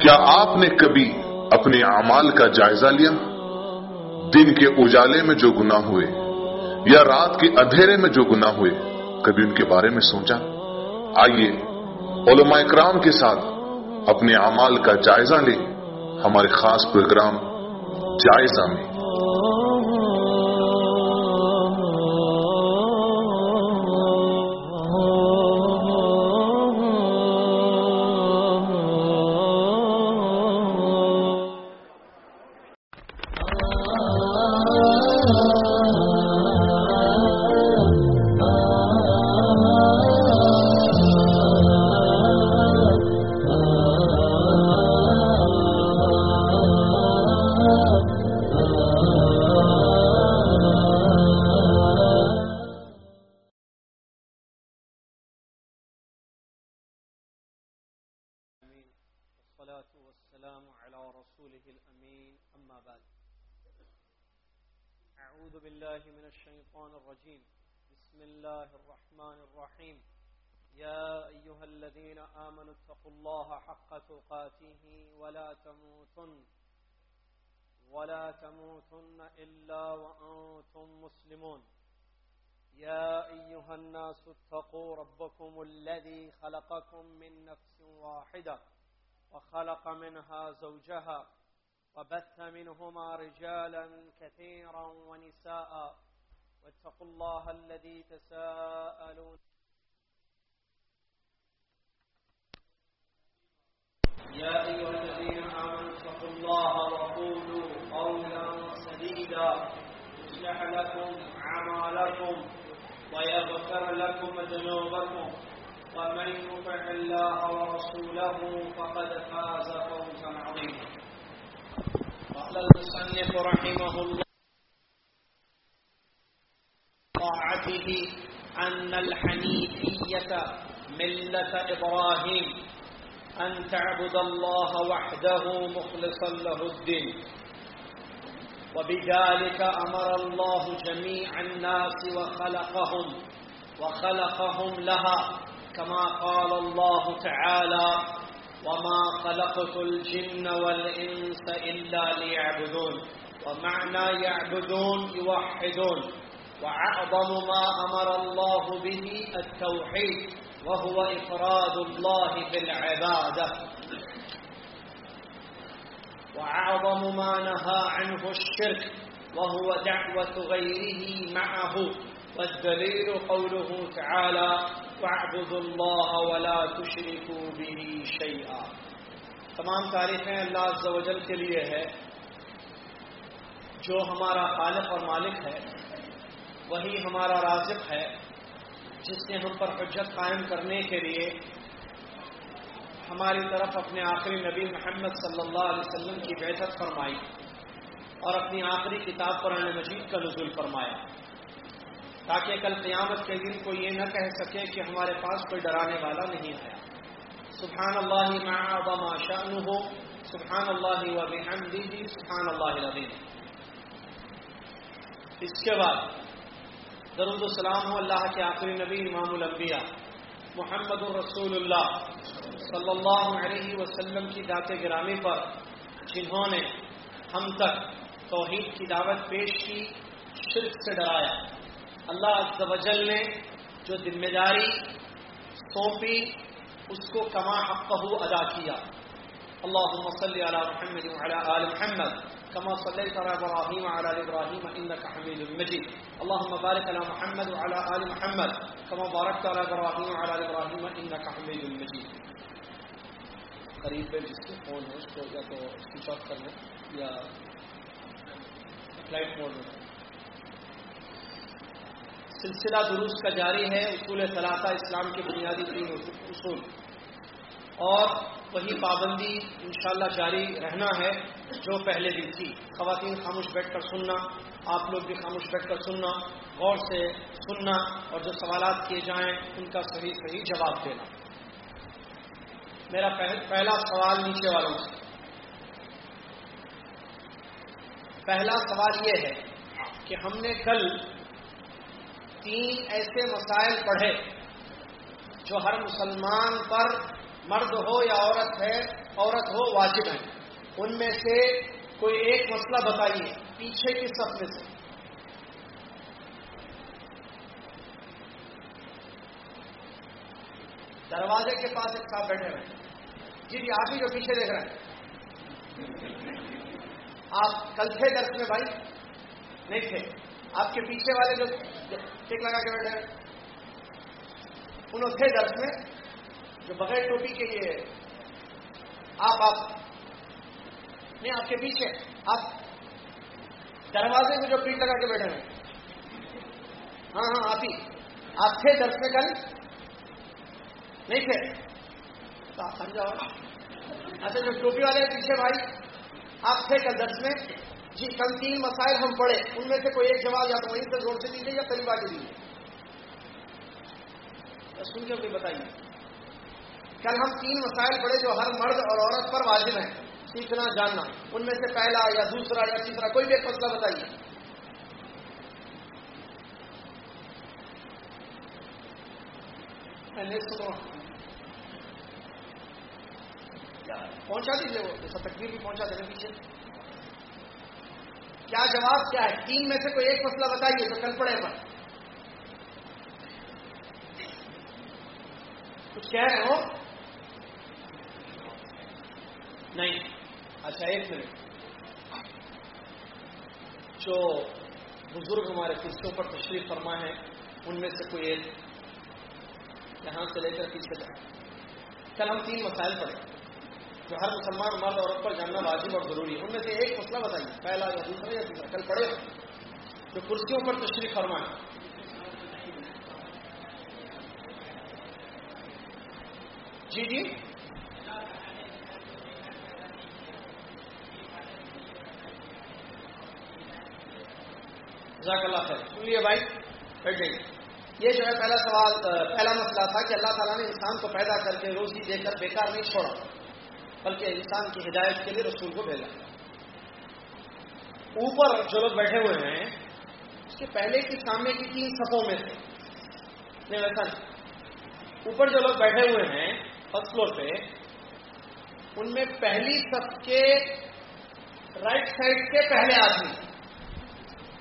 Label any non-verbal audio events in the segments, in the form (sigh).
کیا آپ نے کبھی اپنے اعمال کا جائزہ لیا؟ دن کے اجالے میں جو گنا ہوئے یا رات کے اندھیرے میں جو گنا ہوئے، کبھی ان کے بارے میں سوچا؟ آئیے، علماء اکرام کے ساتھ اپنے اعمال کا جائزہ لیں، ہمارے خاص پروگرام جائزہ میں۔ منهما رجالا كثيرا ونساء. واتقوا الله الذي تساءلون يا أيها الذين آمنوا اتقوا الله وقولوا قولا سديدا يصلح لكم أعمالكم ويغفر لكم ذنوبكم. ومن يطع الله ورسوله فقد فاز فوزا عظيما. قال المصنف رحمه الله طاعته أن الحنيفية ملة إبراهيم أن تعبد الله وحده مخلصا له الدين. وبذلك أمر الله جميع الناس وخلقهم وخلقهم لها كما قال الله تعالى وما خلقت الجن والإنس إلا ليعبدون ومعنى يعبدون يوحدون وأعظم ما أمر الله به التوحيد وهو إفراد الله بالعبادة وأعظم ما نهى عنه الشرك وهو دعوة غيره معه والدليل قوله تعالى واعبدوا الله ولا تشركوا به شيئا تمام تعریفیں اللہ عز و جل کے لیے ہے جو ہمارا خالق اور مالک ہے، وہی ہمارا رازق ہے، جس نے ہم پر حجت قائم کرنے کے لیے ہماری طرف اپنے آخری نبی محمد صلی اللہ علیہ وسلم کی بحثت فرمائی اور اپنی آخری کتاب قرآن مجید کا نزول فرمایا۔ تاکہ کل قیامت کے دن کو یہ نہ کہہ سکے کہ ہمارے پاس کوئی ڈرانے والا نہیں آیا سبحان اللہ ما شان ہو سبحان اللہ و سبحان اللہ العظیم۔ اس کے بعد، درود السلام ہو اللہ کے آخری نبی امام الانبیاء محمد الرسول اللہ صلی اللہ علیہ وسلم کی ذات گرامی پر، جنہوں نے ہم تک توحید کی دعوت پیش کی، شرک سے ڈرایا۔ اللہ عز و جل نے جو ذمہ داری سونپی، اس کو کما حق ادا کیا۔ اللہ صلی علی محمد وعلى آل محمد كما صليت على ابراهيم وعلى ال ابراهيم انك حميد مجيد اللهم بارك على محمد وعلى ال محمد كما باركت على ابراهيم وعلى ال ابراهيم انك حميد مجيد قریب پہ جس کے فون ہے اس کو یا تو سوئچ آف کر لیں یا فلائٹ موڈ میں۔ سلسلہ دروس کا جاری ہے، اصول ثلاثہ اسلام کے بنیادی تین اصول۔ اور وہی پابندی انشاءاللہ جاری رہنا ہے، جو پہلے دن تھی۔ خواتین خاموش بیٹھ کر سننا، آپ لوگ بھی خاموش بیٹھ کر سننا، غور سے سننا، اور جو سوالات کیے جائیں، ان کا صحیح صحیح جواب دینا۔ میرا پہلا سوال نیچے والوں سے۔ پہلا سوال یہ ہے کہ ہم نے کل تین ایسے مسائل پڑھے جو ہر مسلمان پر مرد ہو یا عورت ہے، عورت ہو، واجب ہیں۔ ان میں سے کوئی ایک مسئلہ بتائیے، پیچھے کی سب میں سے۔ دروازے کے پاس ایک صاحب بیٹھے ہوئے جی جی آپ ہی جو پیچھے دیکھ رہے ہیں۔ آپ کل تھے درس میں بھائی؟ نہیں تھے۔ آپ کے پیچھے والے جو ٹیک لگا کے بیٹھے ہیں انہوں تھے درس میں جو بغیر ٹوپی کے لیے آپ آپ نہیں، آپ کے پیچھے، آپ دروازے میں جو پیٹ لگا کے بیٹھے ہیں۔ ہاں ہاں آپ ہی۔ آپ تھے درس میں کل؟ نہیں تھے۔ تو آپ سمجھاؤ۔ اچھا جو ٹوپی والے پیچھے بھائی، آپ تھے کل درس میں؟ جی کل تین مسائل ہم پڑھے ان میں سے کوئی ایک جواب یا تو وہیں سے زور سے دیجیے یا طریقہ کے لیجیے سن کے کوئی بتائیے۔ کل ہم تین مسائل پڑھے جو ہر مرد اور عورت پر واجب ہیں۔ سیکھنا، جاننا۔ ان میں سے پہلا یا دوسرا یا تیسرا کوئی بھی ایک مسئلہ بتائیے۔ پہنچا دیجیے وہ، جیسا تکبیر بھی پہنچا دینے پیچھے۔ کیا جواب کیا ہے؟ تین میں سے کوئی ایک مسئلہ بتائیے تو کل پڑے پر کچھ کہہ رہے ہو؟ نہیں۔ اچھا ایک منٹ۔ جو بزرگ ہمارے کرسیوں پر تشریف فرما ہے، ان میں سے کوئی ایک یہاں سے لے کر پیچھے جائے۔ کل ہم تین مسائل پڑھیں۔ جو ہر مسلمان مرد عورت پر جاننا واجب اور ضروری ہے۔ ان میں سے ایک مسئلہ بتائیے، پہلا یا دوسرا یا تیسرا کل پڑھے۔ جو کرسیوں پر تشریف فرما ہے جی جی۔ جزاک اللہ خیر۔ سنیے بھائی، بیٹھ جائیے یہ جو ہے، پہلا سوال، پہلا مسئلہ تھا کہ اللہ تعالیٰ نے انسان کو پیدا کر کے روزی دے کر بیکار نہیں چھوڑا۔ بلکہ انسان کی ہدایت کے لیے رسول کو بھیجا۔ اوپر جو لوگ بیٹھے ہوئے ہیں، اس کے پہلے کی سامنے کی تین صفوں میں سے نہیں ویسا نہیں اوپر جو لوگ بیٹھے ہوئے ہیں فرسٹ فلور پہ، ان میں پہلی صف کے رائٹ سائڈ کے پہلے آدمی۔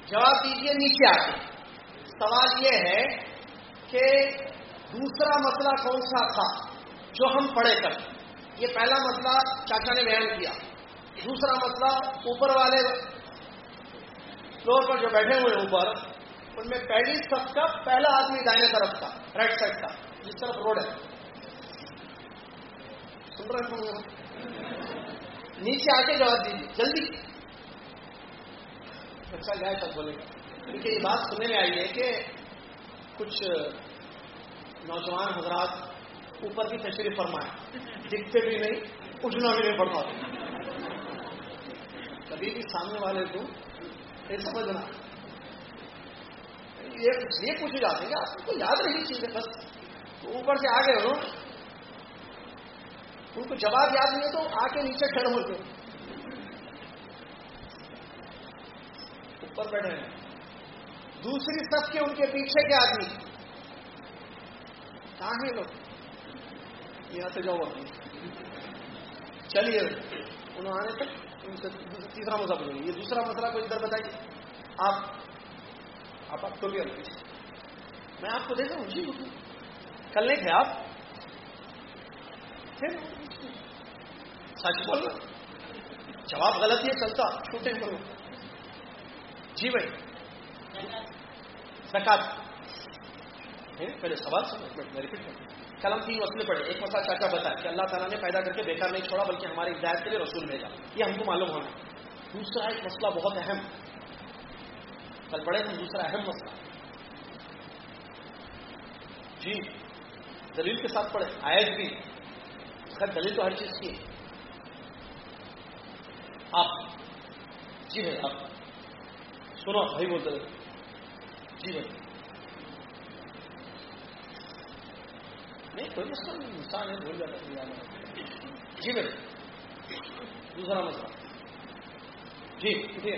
جواب دیجیے نیچے آ کے سوال یہ ہے کہ دوسرا مسئلہ کون سا تھا جو ہم پڑھے کر یہ پہلا مسئلہ چاچا نے بیان کیا۔ دوسرا مسئلہ اوپر والے فلور پر جو بیٹھے ہوئے ہیں اوپر، ان میں پہلی سب کا پہلا آدمی دائیں طرف کا رائٹ سائڈ کا جس طرف روڈ ہے۔ سن رہے نیچے آ کے جواب دیجیے، جلدی۔ اچھا جائے تب بولے۔ گا کیونکہ یہ بات سننے میں آئی ہے کہ کچھ نوجوان حضرات اوپر کی تشریف فرمائے دکھتے بھی نہیں اٹھنا بھی نہیں پڑتا کبھی بھی سامنے والے کو یہ سمجھنا۔ یہ پوچھ جاتے ہیں کہ آپ کو یاد رہی چیز بس۔ اوپر سے آ گئے ہو ان کو جواب یاد نہیں ہے تو آ کے نیچے کھڑے ہوتے اوپر بیٹھے ہیں۔ دوسری سب کے ان کے پیچھے کے آدمی۔ کہاں ہیں لوگ یہاں سے جاؤ چلیے، انہوں آنے تک ان سے تیسرا مسئلہ بولیں یہ دوسرا مسئلہ کو ادھر بتائیے۔ آپ آپ آپ تو بھی میں آپ کو دیکھا ہوں جی کل نہیں تھے آپ؟ سچ بول رہا۔ جواب غلط یہ چلتا چھوٹے کرو جی بھائی۔ زکات۔ پہلے سوال سمجھ میں ریپیٹ کروں کل ہم تین مسئلے پڑھے ایک مسئلہ چاچا بتا کہ اللہ تعالیٰ نے پیدا کر کے بیکار نہیں چھوڑا، بلکہ ہماری ہدایت کے لیے رسول بھیجا۔ یہ ہم کو معلوم ہونا۔ دوسرا ایک مسئلہ بہت اہم۔ کل پڑھے ہم دوسرا اہم مسئلہ۔ جی دلیل کے ساتھ پڑھے آیت بھی۔ خیر، دلیل تو ہر چیز کی ہے۔ آپ جی بھائی، آپ۔ سنو، بھائی بولتے جی بھائی۔ نہیں، کوئی مسئلہ نہیں، انسان ہے، بھول جاتا ہے جی بھائی، دوسرا مسئلہ۔ جی کتنے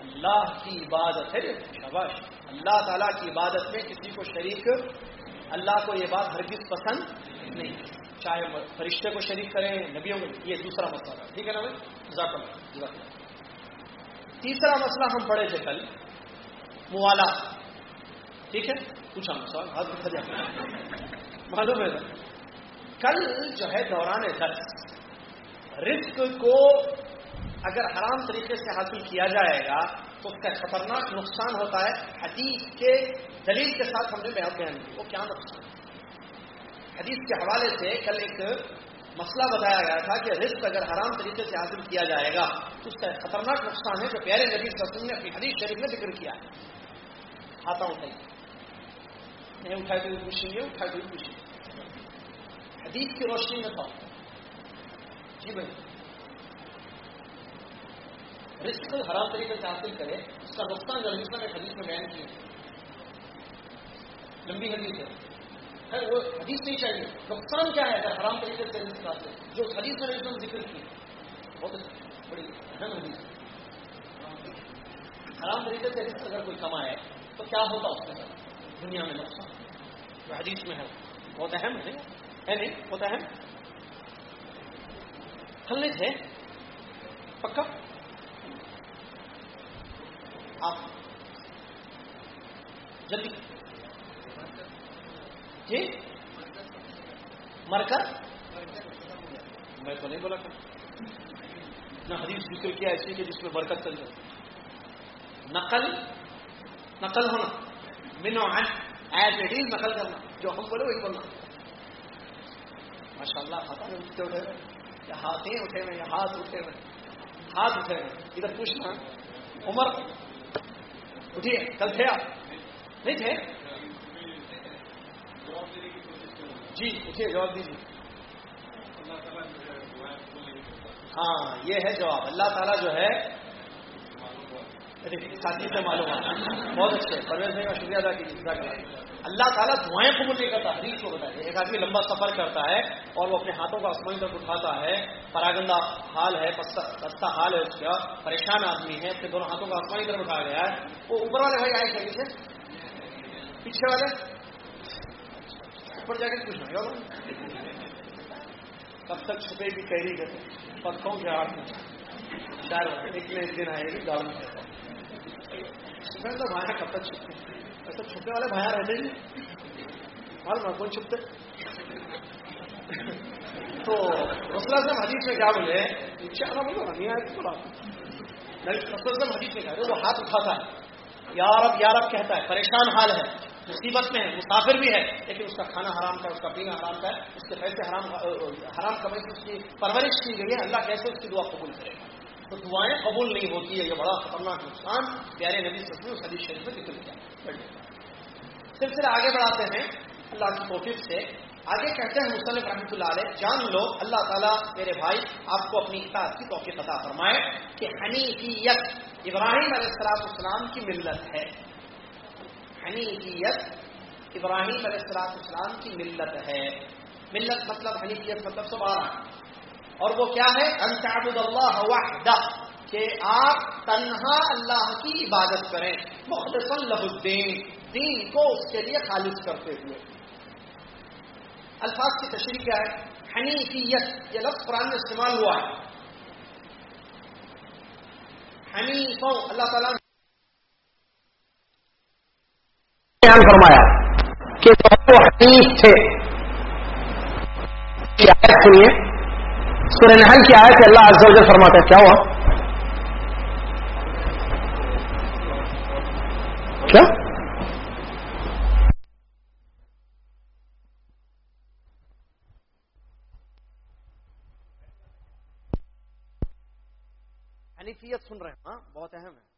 اللہ کی عبادت ہے شباش اللہ تعالیٰ کی عبادت میں کسی کو شریک، اللہ کو یہ بات ہرگز پسند نہیں۔ چاہے فرشتے کو شریک کریں، نبیوں کو، یہ دوسرا مسئلہ ہے۔ ٹھیک ہے نا بھائی؟ جی، تیسرا مسئلہ ہم پڑھے تھے کل موالا ٹھیک ہے؟ پوچھا سوال، ہاتھ معلوم ہے۔ کل جو ہے دوران درس رزق کو اگر حرام طریقے سے حاصل کیا جائے گا، تو اس کا خطرناک نقصان ہوتا ہے۔ حدیث کے دلیل کے ساتھ ہم نے بیان بیان کی۔ وہ کیا نقصان؟ حدیث کے حوالے سے کل ایک مسئلہ بتایا گیا تھا کہ رزق اگر حرام طریقے سے حاصل کیا جائے گا، تو اس کا خطرناک نقصان ہے۔ جو پیارے نبی صلی اللہ علیہ وسلم نے اپنی حدیث شریف میں ذکر کیا ہے۔ ہاتھا اٹھائی۔ نہیں اٹھائے تو خوشی ہے اٹھائے تو خوشی حدیث کی روشنی میں تھا جی بھائی. رزق حرام طریقے سے حاصل کرے اس کا نقصان جو نے حدیث میں بیان کیا لمبی حدیث ہے. وہ حدیث نہیں چاہیے. نقصان کیا ہے اگر حرام طریقے سے رزق حاصل جو حدیث میں نے ذکر کی. بہت اچھا. بڑی اہم حدیث حرام طریقے سے رزق اگر کوئی کمائے، تو کیا ہوتا اس کے ساتھ؟ دنیا میں نقصان۔ جو حدیث میں ہے۔ بہت اہم ہے۔ نہیں؟ بہت اہم۔ ہل نہیں پکا۔ آپ۔ جلدی۔ جی؟ مر کر میں تو نہیں بولا کر نہ حدیث ذکر کیا ایسی کہ جس میں برکت چل جائے نقل۔ نقل ہونا۔ منو ایز اے نقل کرنا، جو ہم بولے وہی بولنا۔ ماشاء اللہ ہاتھ اٹھتے اٹھے یا ہاتھیں اٹھے ہوئے، یا ہاتھ اٹھے ہوئے۔ ہاتھ اٹھے ہوئے۔ ادھر پوچھنا عمر، اٹھیے، کل تھے آپ؟ نہیں تھے؟ جی اٹھیے، جواب دیجیے۔ ہاں یہ ہے جواب۔ اللہ تعالیٰ جو ہے ساتھی سے معلوم بہت اچھے پرویز بھائی کا شکریہ ادا کیجیے اللہ تعالیٰ دعائیں قبول نہیں کرتا، حدیث کو بتائیے ایک آدمی لمبا سفر کرتا ہے اور وہ اپنے ہاتھوں کا آسمانی تک اٹھاتا ہے۔ پراگندہ حال ہے، پستہ حال ہے اس کا۔ پریشان آدمی ہے، اپنے دونوں ہاتھوں کا آسمانی طرف اٹھایا گیا ہے۔ وہ اوپر والے بھائی آئے کہیں سے پیچھے والے؟ اوپر جا کے پوچھنا گا کب تک چھپے گی کہہ رہی پتھروں کے ہاتھ میں۔ چار ایک دن آئے گی گاؤں میں کب تک چھپے ایسے چھپنے والے بھیا رہتے ہی معلوم کون چھپتے۔ تو رسول سے حدیث میں کیا بولے؟ نیچے آنا بولو نہیں آئے تو رسول سے حدیث میں کہا وہ ہاتھ اٹھاتا ہے یارب یارب کہتا ہے، پریشان حال ہے۔ مصیبت میں ہے، مسافر بھی ہے، لیکن اس کا کھانا حرام کا اس کا پینا حرام کا ہے اس کے پیسے حرام حرام کمائی سے اس کی پرورش کی گئی ہے۔ اللہ کیسے اس کی دعا قبول کرے؟ گا تو دعائیں قبول نہیں ہوتی ہے یہ بڑا خطرناک نقصان پیارے نبی سے اس حدیث شریف میں ذکر کیا۔ سلسلہ آگے بڑھاتے ہیں۔ اللہ کی توفیق سے۔ آگے کہتے ہیں مصنف رحمۃ اللہ علیہ، جان لو، اللہ تعالیٰ میرے بھائی آپ کو اپنی اطاعت کی توفیق عطا فرمائے کہ حنیفیت ابراہیم علیہ السلام السلام کی ملت ہے۔ حنیفیت ابراہیم علیہ السلام السلام کی ملت ہے۔ ملت مطلب حنیفیت مطلب سب آ رہا ہے اور وہ کیا ہے؟ انتعبد اللہ وحدہ کہ آپ تنہا اللہ کی عبادت کریں۔ مخلص اللہ الدین دین کو اس کے لیے خالص کرتے ہوئے۔ الفاظ کی تشریح کیا ہے؟ حنیفیت، یہ لفظ قرآن میں استعمال ہوا ہے۔ حنیف اللہ تعالیٰ بیان فرمایا کہ وہ حنیف تھے۔ سنیے۔ سورہ نحل کی آیت اللہ عز و جل فرماتا ہے، کیا ہوا؟ کیا؟ حنیفیت سن رہے ہیں ہاں بہت اہم ہے۔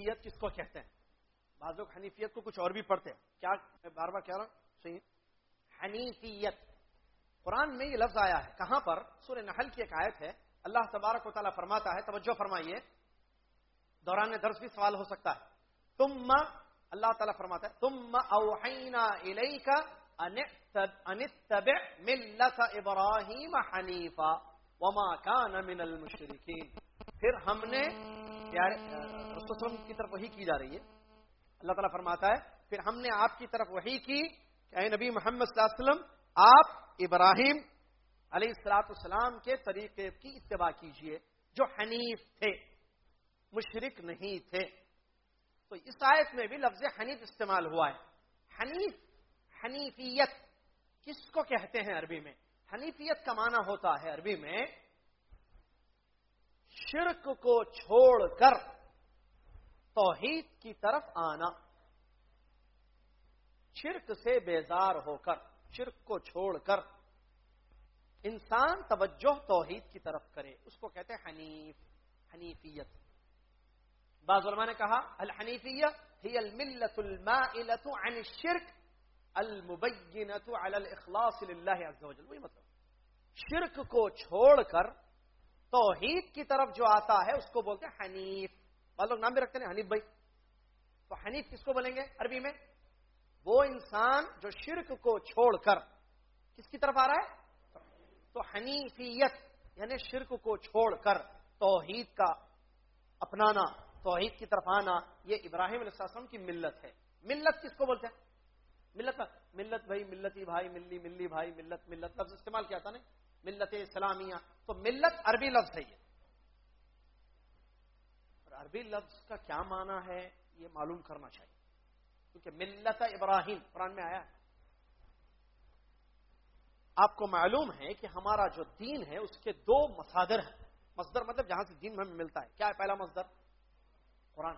حنیفیت کس کو کہتے ہیں؟ بعض لوگ حنیفیت کو کچھ اور بھی پڑھتے ہیں۔ کیا میں بار بار کہہ رہا ہوں؟ صحیح حنیفیت۔ قرآن میں یہ لفظ آیا ہے۔ کہاں پر؟ سورہ نحل کی ایک آیت ہے۔ اللہ تبارک و تعالیٰ فرماتا ہے، توجہ فرمائیے۔ دوران درس بھی سوال ہو سکتا ہے۔ تم اللہ تعالیٰ فرماتا ہے تم اوحینا الیک انتبع ملت ابراہیم حنیفہ وما کان من المشرکین۔ پھر ہم نے پیارے وسلم کی طرف وہی کی جا رہی ہے۔ اللہ تعالیٰ فرماتا ہے، پھر ہم نے آپ کی طرف وہی کی کہ اے نبی محمد صلی اللہ علیہ وسلم، آپ ابراہیم علیہ السلاط السلام کے طریقے کی اتباع کیجیے، جو حنیف تھے، مشرک نہیں تھے۔ تو اس آیت میں بھی لفظ حنیف استعمال ہوا ہے۔ حنیف، حنیفیت، کس کو کہتے ہیں عربی میں؟ حنیفیت کا معنی ہوتا ہے عربی میں شرک کو چھوڑ کر توحید کی طرف آنا۔ شرک سے بیزار ہو کر، شرک کو چھوڑ کر انسان توجہ توحید کی طرف کرے۔ اس کو کہتے ہیں حنیف، حنیفیت۔ بعض علماء نے کہا الحنیفیت ہی الملت المائلت عن الشرک المبینت علی الاخلاص للہ عز و جل وہی مطلب۔ شرک کو چھوڑ کر توحید کی طرف جو آتا ہے، اس کو بولتے ہیں حنیف۔ بعض لوگ نام بھی رکھتے ہیں حنیف بھائی۔ تو حنیف کس کو بولیں گے؟ عربی میں؟ وہ انسان جو شرک کو چھوڑ کر، کس کی طرف آ رہا ہے؟ تو حنیفیت یعنی شرک کو چھوڑ کر توحید کا اپنانا، توحید کی طرف آنا، یہ ابراہیم علیہ السلام کی ملت ہے۔ ملت کس کو بولتے ہیں؟ ملت ملت بھائی، ملتی بھائی، ملی ملی بھائی، ملت ملت، لفظ استعمال کیا تھا نا ملت اسلامیہ، تو ملت عربی لفظ ہے یہ۔ اور عربی لفظ کا کیا معنی ہے یہ معلوم کرنا چاہیے، کیونکہ ملت ابراہیم، قرآن میں آیا ہے۔ آپ کو معلوم ہے کہ ہمارا جو دین ہے، اس کے دو مسادر ہیں۔ مصدر مطلب جہاں سے دین ہمیں ملتا ہے۔ کیا ہے پہلا مصدر؟ قرآن۔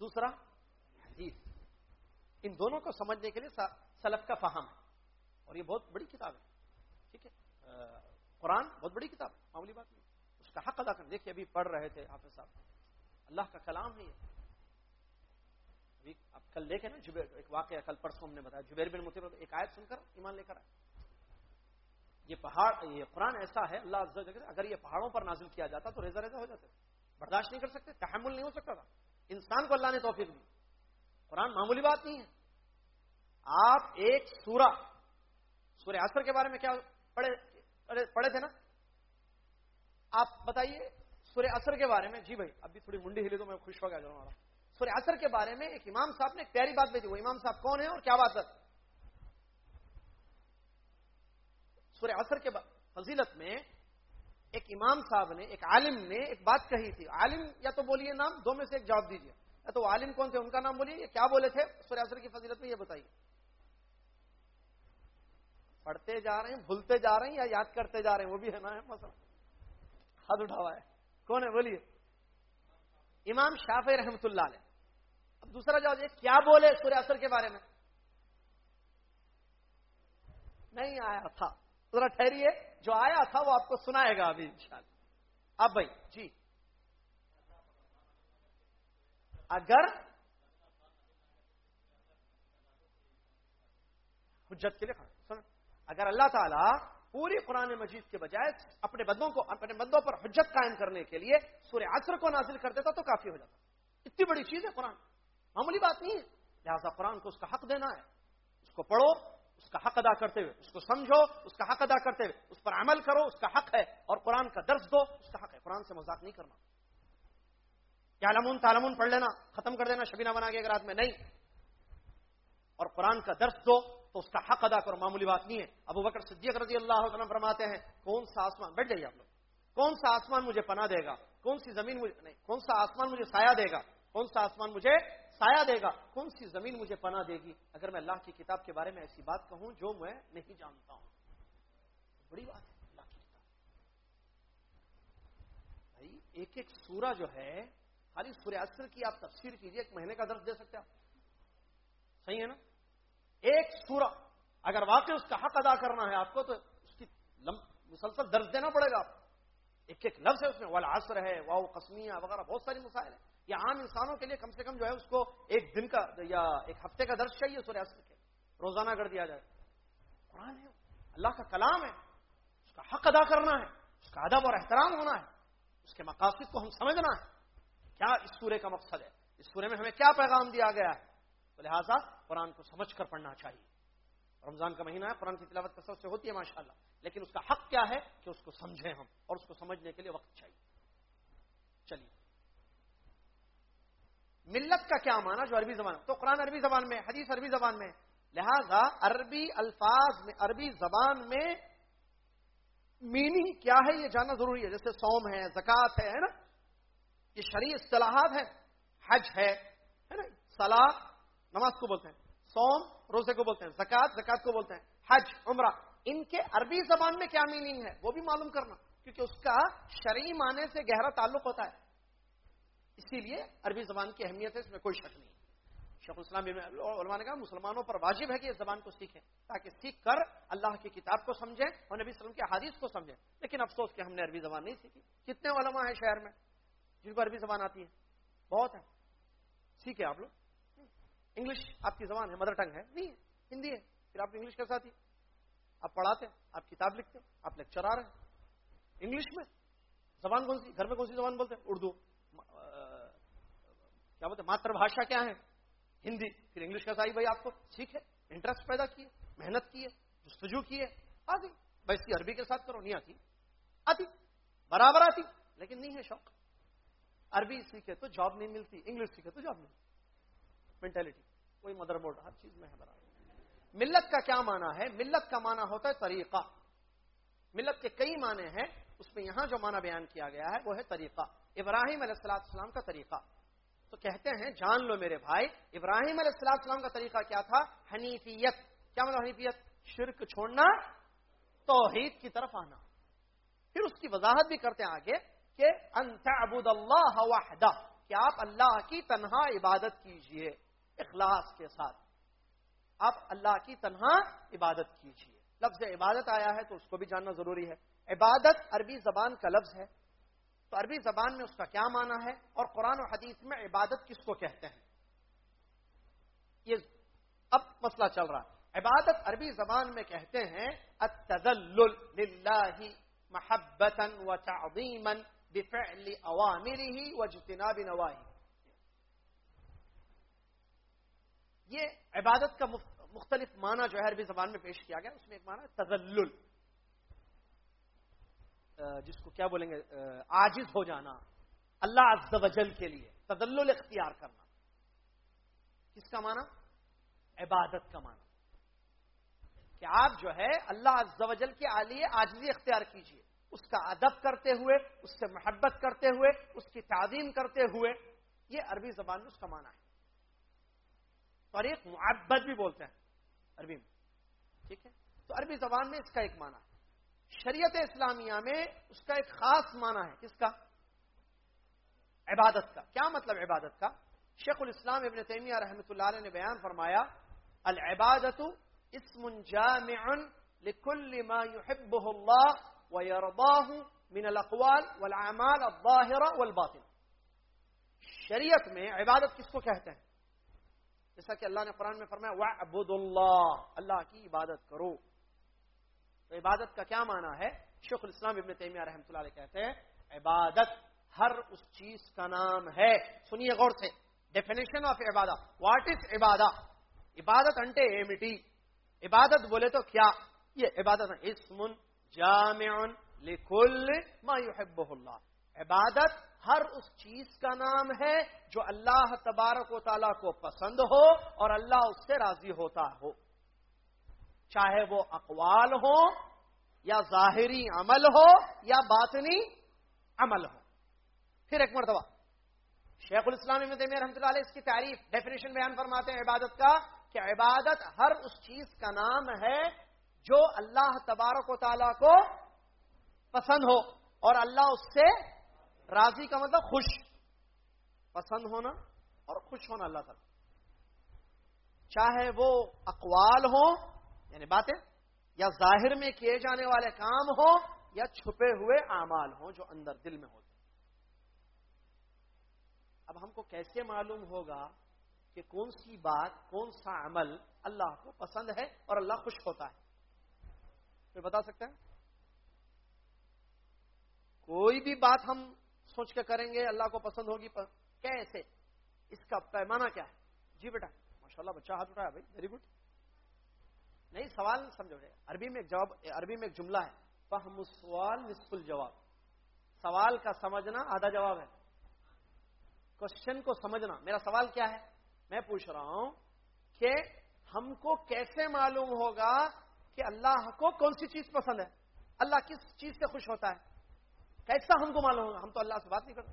دوسرا، حدیث۔ ان دونوں کو سمجھنے کے لیے سلف کا فہم ہے۔ اور یہ بہت بڑی کتاب ہے۔ ٹھیک ہے؟ قرآن بہت بڑی کتاب معمولی بات نہیں اس کا حق ادا کر دیکھیے، ابھی پڑھ رہے تھے حافظ صاحب۔ اللہ کا کلام ہے یہ۔ اب کل دیکھے نا، جبیر، ایک واقعہ کل پرسوں ہم نے بتایا۔ جبیر بن متر ایک آیت سن کر ایمان لے کر آئے۔ یہ پہاڑ، یہ قرآن ایسا ہے، اللہ عز اگر یہ پہاڑوں پر نازل کیا جاتا تو ریزا ریزا ہو جاتے۔ برداشت نہیں کر سکتے، تحمل نہیں ہو سکتا تھا۔ انسان کو اللہ نے توفیق دی۔ قرآن معمولی بات نہیں ہے۔ آپ ایک سورہ سورہ اثر کے بارے میں کیا پڑھے؟ پڑھے تھے نا؟ آپ بتائیے سورہ اثر کے بارے میں؟ جی بھائی ابھی تھوڑی منڈی ہلی تو میں خوش ہو گیا جاؤں سورہ اثر کے بارے میں ایک امام صاحب نے ایک پیاری بات بھیجی، وہ امام صاحب کون ہے اور کیا بات ہے؟ سورہ اثر کے فضیلت میں ایک امام صاحب نے، ایک عالم نے ایک بات کہی تھی۔ عالم، یا تو بولیے نام، دو میں سے ایک جواب دیجیے یا تو عالم کون تھے؟ ان کا نام بولیے کیا بولے تھے؟ سورہ اثر کی فضیلت میں یہ بتائیے۔ پڑھتے جا رہے ہیں، بھولتے جا رہے ہیں یا یاد کرتے جا رہے ہیں، وہ بھی ہے نا مسئلہ حد اٹھا ہوا ہے۔ کون ہے؟ بولیے۔ امام شاف رحمت اللہ علیہ۔ اب دوسرا جواب یہ، کیا بولے سورہ اثر کے بارے میں؟ نہیں آیا تھا۔ ذرا ٹھہریے، جو آیا تھا وہ آپ کو سنائے گا ابھی انشاءاللہ۔ اب بھائی جی۔ اگر حجت کے لیے سن اگر اللہ تعالیٰ پوری قرآن مجید کے بجائے اپنے بندوں کو اپنے بندوں پر حجت قائم کرنے کے لیے سورہ عصر کو نازل کر دیتا تو کافی ہو جاتا۔ اتنی بڑی چیز ہے قرآن۔ معمولی بات نہیں ہے۔ لہٰذا قرآن کو اس کا حق دینا ہے۔ اس کو پڑھو، اس کا حق ادا کرتے ہوئے، اس کو سمجھو، اس کا حق ادا کرتے ہوئے، اس پر عمل کرو، اس کا حق ہے اور قرآن کا درس دو، اس کا حق ہے۔ قرآن سے مذاق نہیں کرنا۔ کیا لمون تالمون پڑھ لینا، ختم کر دینا، شبینہ بنا کے اگر رات میں نہیں۔ اور قرآن کا درس دو تو اس کا حق ادا کرو، معمولی بات نہیں ہے۔ ابو بکر صدیق رضی اللہ عنہ فرماتے ہیں، کون سا آسمان، بیٹھ جائیے آپ لوگ۔ کون سا آسمان مجھے پناہ دے گا؟ کون سی زمین مجھے، نہیں، کون سا آسمان مجھے سایہ دے گا؟ کون سا آسمان مجھے سایہ دے گا؟ کون سی زمین مجھے پناہ دے گی؟ اگر میں اللہ کی کتاب کے بارے میں ایسی بات کہوں جو میں نہیں جانتا ہوں۔ بڑی بات ہے، اللہ کی کتاب۔ بھائی، ایک ایک سورہ جو ہے، خالی سورہ اثر کی آپ تفسیر کیجیے ایک مہینے کا درد دے سکتے آپ۔ صحیح ہے نا؟ ایک سورہ، اگر واقعی اس کا حق ادا کرنا ہے آپ کو تو اس کی مسلسل درج دینا پڑے گا آپ ایک ایک لفظ ہے اس میں والا عصر ہے واؤ قسمیہ وغیرہ بہت ساری مسائل ہیں۔ یا عام انسانوں کے لیے کم سے کم جو ہے اس کو ایک دن کا یا ایک ہفتے کا درج چاہیے سورہ عصر کے۔ روزانہ کر دیا جائے۔ قرآن ہے اللہ کا کلام ہے۔ اس کا حق ادا کرنا ہے۔ اس کا ادب اور احترام ہونا ہے۔ اس کے مقاصد کو ہم سمجھنا ہے۔ کیا اس سورے کا مقصد ہے؟ اس سورے میں ہمیں کیا پیغام دیا گیا ہے؟ لہٰذا قرآن کو سمجھ کر پڑھنا چاہیے۔ رمضان کا مہینہ ہے، قرآن کی تلاوت کثرت سے ہوتی ہے، ماشاءاللہ۔ لیکن اس کا حق کیا ہے؟ کہ اس کو سمجھیں ہم، اور اس کو سمجھنے کے لیے وقت چاہیے۔ چلیے۔ ملت کا کیا مانا جو عربی زبان، تو قرآن عربی زبان میں، حدیث عربی زبان میں۔ لہذا عربی الفاظ میں، عربی زبان میں میننگ کیا ہے؟ یہ جاننا ضروری ہے۔ جیسے سوم ہے زکات ہے نا؟ یہ شرعی اصطلاحات ہے حج ہے نا؟ سلاح نماز کو بولتے ہیں سوم روزے کو بولتے ہیں زکات زکات کو بولتے ہیں، حج، عمرہ، ان کے عربی زبان میں کیا میننگ ہے؟ وہ بھی معلوم کرنا، کیونکہ اس کا شرعی معنی سے گہرا تعلق ہوتا ہے۔ اسی لیے عربی زبان کی اہمیت ہے، اس میں کوئی شک نہیں۔ شیخ السلام علماء نے کہا، مسلمانوں پر واجب ہے کہ اس زبان کو سیکھیں، تاکہ سیکھ کر اللہ کی کتاب کو سمجھیں اور نبی وسلم کے حادث کو سمجھیں۔ لیکن افسوس کہ ہم نے عربی زبان نہیں سیکھی۔ کتنے علماء ہیں شہر میں جن کو عربی زبان آتی ہے؟ بہت ہے سیکھے آپ لوگ۔ انگلش آپ کی زبان ہے، مدر ٹنگ ہے۔ نہیں ہے ہندی ہے، پھر آپ انگلش کیسے آتی آپ پڑھاتے ہیں، آپ کتاب لکھتے ہیں، آپ لیکچر آ رہے ہیں۔ انگلش میں زبان کون سی، گھر میں کون سی زبان بولتے ہیں؟ اردو۔ کیا بولتے ہیں؟ ماتر بھاشا کیا ہے؟ ہندی۔ پھر انگلش کا آئی بھائی آپ کو سیکھے انٹرسٹ پیدا کیے، محنت کیے، جستجو کیے۔ آتی جی، بھائی عربی کے ساتھ کرو، نہیں آتی۔ آتی جی، برابر آتی، لیکن نہیں ہے شوق۔ عربی سیکھے تو جاب نہیں ملتی، انگلش سیکھے تو جاب ملتی مینٹلٹی کوئی مدر بورڈ ہر چیز میں ہے برابر۔ ملت کا کیا مانا ہے؟ ملت کا مانا ہوتا ہے طریقہ۔ ملت کے کئی معنی ہیں، اس میں یہاں جو معنی بیان کیا گیا ہے، وہ ہے طریقہ۔ ابراہیم علیہ السلام کا طریقہ۔ تو کہتے ہیں، جان لو میرے بھائی، ابراہیم علیہ السلام السلام کا طریقہ کیا تھا؟ حنیفیت۔ کیا مطلب حنیفیت؟ شرک چھوڑنا، توحید کی طرف آنا۔ پھر اس کی وضاحت بھی کرتے ہیں آگے کہ انت ابود اللہ وحدہ، کہ آپ اللہ کی تنہا عبادت کیجیے۔ اخلاص کے ساتھ آپ اللہ کی تنہا عبادت کیجیے۔ لفظ عبادت آیا ہے تو اس کو بھی جاننا ضروری ہے۔ عبادت عربی زبان کا لفظ ہے۔ تو عربی زبان میں اس کا کیا معنی ہے اور قرآن و حدیث میں عبادت کس کو کہتے ہیں؟ یہ اب مسئلہ چل رہا ہے۔ عبادت عربی زبان میں کہتے ہیں للہ محبتا و تعظیما بفعل اوامره واجتناب نواهی یہ عبادت کا مختلف معنی جو ہے عربی زبان میں پیش کیا گیا، اس میں ایک معنی تذلل۔ جس کو کیا بولیں گے؟ آجز ہو جانا، اللہ عز و جل کے لیے تدل اختیار کرنا۔ کس کا معنی؟ عبادت کا معنی۔ کہ آپ جو ہے اللہ عز و جل کے آلیے آجزی اختیار کیجیے۔ اس کا ادب کرتے ہوئے، اس سے محبت کرتے ہوئے، اس کی تعظیم کرتے ہوئے۔ یہ عربی زبان میں اس کا معنی ہے۔ اور ایک معبد بھی بولتے ہیں عربی میں۔ ٹھیک ہے؟ تو عربی زبان میں اس کا ایک معنی ہے۔ شریعت اسلامیہ میں اس کا ایک خاص معنی ہے۔ کس کا؟ عبادت کا۔ کیا مطلب عبادت کا؟ شیخ الاسلام ابن تیمیہ رحمۃ اللہ علیہ نے بیان فرمایا، العبادت اسم جامع لكل ما يحبه الله ويرضاه من الاقوال والاعمال الظاهره والباطنه شریعت میں عبادت کس کو کہتے ہیں؟ جیسا کہ اللہ نے قرآن میں فرمایا وعبد اللہ اللہ کی عبادت کرو۔ تو عبادت کا کیا معنی ہے؟ شیخ الاسلام ابن تیمیہ رحمۃ اللہ علیہ کہتے ہیں، عبادت ہر اس چیز کا نام ہے۔ سنیے غور سے definition of ibadat what is ibadat عبادت انٹے اے مٹی۔ عبادت بولے تو کیا؟ یہ عبادت اسم جامع لکل ما يحبه اللہ۔ عبادت ہر اس چیز کا نام ہے جو اللہ تبارک و تعالیٰ کو پسند ہو اور اللہ اس سے راضی ہوتا ہو۔ چاہے وہ اقوال ہو یا ظاہری عمل ہو یا باطنی عمل ہو۔ پھر ایک مرتبہ شیخ الاسلام ابن رحمۃ اللہ علیہ اس کی تعریف ڈیفینیشن بیان فرماتے ہیں عبادت کا کہ عبادت ہر اس چیز کا نام ہے جو اللہ تبارک و تعالی کو پسند ہو اور اللہ اس سے راضی کا مطلب خوش، پسند ہونا اور خوش ہونا اللہ تعالی۔ چاہے وہ اقوال ہوں یعنی باتیں، یا ظاہر میں کیے جانے والے کام ہوں، یا چھپے ہوئے اعمال ہوں جو اندر دل میں ہوتے اب ہم کو کیسے معلوم ہوگا کہ کون سی بات، کون سا عمل اللہ کو پسند ہے اور اللہ خوش ہوتا ہے؟ کوئی بتا سکتے ہیں؟ کوئی بھی بات ہم سوچ کے کریں گے، اللہ کو پسند ہوگی کیسے؟ اس کا پیمانہ کیا ہے؟ جی بیٹا ماشاء اللہ بچہ ہاتھ اٹھایا بھائی ویری گڈ نہیں، سوال سمجھو گے عربی میں ایک جواب، عربی میں ایک جملہ ہے فہم سوال نصف الجواب۔ سوال کا سمجھنا آدھا جواب ہے۔ کوشچن کو سمجھنا۔ میرا سوال کیا ہے؟ میں پوچھ رہا ہوں کہ ہم کو کیسے معلوم ہوگا کہ اللہ کو کون سی چیز پسند ہے؟ اللہ کس چیز سے خوش ہوتا ہے؟ کیسا ہم کو معلوم ہوگا؟ ہم تو اللہ سے بات نہیں کرتے۔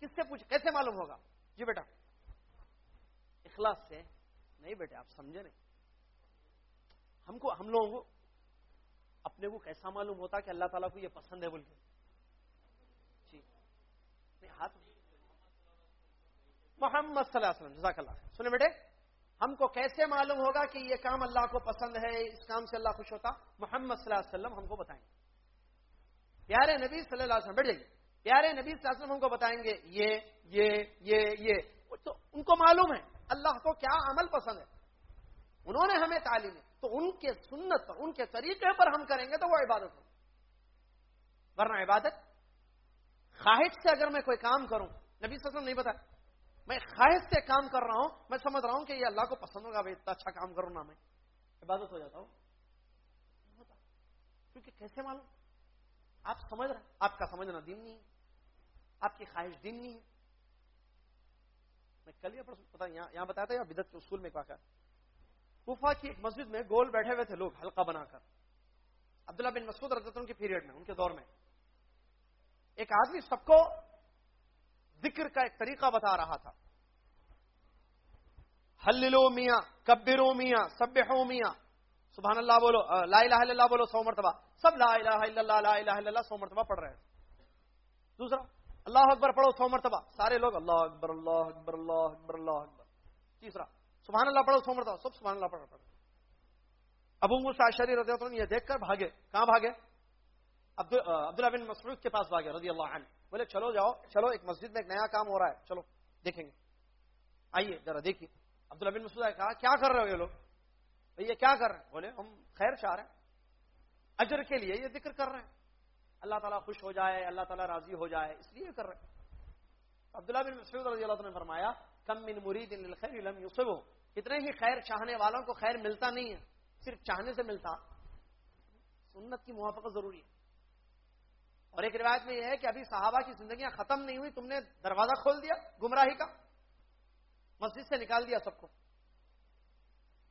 کس سے پوچھ کیسے معلوم ہوگا؟ جی بیٹا۔ اخلاص سے نہیں بیٹے، آپ سمجھے نہیں۔ ہم کو ہم لوگوں کو اپنے کو کیسا معلوم ہوتا کہ اللہ تعالیٰ کو یہ پسند ہے بول کے؟ جی۔ نہیں، ہاتھ محمد صلی اللہ علیہ وسلم، جزاک اللہ سنیں بیٹے، ہم کو کیسے معلوم ہوگا کہ یہ کام اللہ کو پسند ہے، اس کام سے اللہ خوش ہوتا؟ محمد صلی اللہ علیہ وسلم ہم کو بتائیں۔ گے پیارے نبی صلی اللہ علیہ وسلم، بیٹھ جائیے۔ پیارے نبی صلی اللہ علیہ وسلم ہم کو بتائیں گے، یہ یہ یہ یہ۔ تو ان کو معلوم ہے، اللہ کو کیا عمل پسند ہے۔ انہوں نے ہمیں تعلیم ہے تو ان کے سنت پر ان کے طریقے پر ہم کریں گے تو وہ عبادت ہو ورنہ عبادت، خواہش سے اگر میں کوئی کام کروں، نبی صلی اللہ علیہ وسلم نہیں بتا۔ میں خواہش سے کام کر رہا ہوں، میں سمجھ رہا ہوں کہ یہ اللہ کو پسند ہوگا، بھائی، اتنا اچھا کام کروں نا میں۔ عبادت ہو جاتا ہوں۔ کیونکہ کیسے معلوم؟ آپ سمجھ رہے آپ کا سمجھنا دین نہیں ہے۔ آپ کی خواہش دین نہیں ہے۔ میں کل یہ پتا یہاں بتایا تھا یا بدت کے اصول میں کیا کوفا کی ایک مسجد میں گول بیٹھے ہوئے تھے لوگ ہلکا بنا کر۔ عبداللہ بن مسعود رضی کے پیریڈ میں، ان کے دور میں۔ ایک آدمی سب کو ذکر کا ایک طریقہ بتا رہا تھا۔ ہلو میاں، کبرو میاں سب میاں۔ سبحان اللہ بولو لا الہ الا اللہ بولو، سو مرتبہ۔ سب لا الہ الا اللہ، لا الہ الا اللہ، سو مرتبہ پڑھ رہے ہیں۔ دوسرا، اللہ اکبر پڑھو، سو مرتبہ۔ سارے لوگ اللہ اکبر اللہ اکبر اللہ اکبر اللہ اکبر۔ تیسرا، سبحان اللہ پڑھو، سو مرتبہ۔ سب سبحان اللہ پڑھ پڑھ ابو موسا شری رضی اللہ یہ دیکھ کر بھاگے۔ کہاں بھاگے؟ عبداللہ بن مسعود کے پاس بھاگے، رضی اللہ عنہ۔ بولے، چلو جاؤ، چلو، ایک مسجد میں ایک نیا کام ہو رہا ہے۔ چلو، دیکھیں گے۔ آئیے، ذرا دیکھیے۔ عبداللہ بن مسعود نے کہا، کیا کر رہے ہو یہ لوگ؟ یہ کیا کر رہے ہیں؟ بولے، ہم خیر چاہ رہے ہیں۔ اجر کے لیے یہ ذکر کر رہے ہیں۔ اللہ تعالیٰ خوش ہو جائے، اللہ تعالیٰ راضی ہو جائے، اس لیے کر رہے ہیں۔ عبداللہ بن مسعود رضی اللہ نے فرمایا، کم من مرید الخیر لم یوسف کتنے ہی خیر چاہنے والوں کو خیر ملتا نہیں ہے، صرف چاہنے سے ملتا۔ سنت کی موافقت ضروری ہے۔ اور ایک روایت میں یہ ہے کہ ابھی صحابہ کی زندگیاں ختم نہیں ہوئی، تم نے دروازہ کھول دیا گمراہی کا، مسجد سے نکال دیا سب کو۔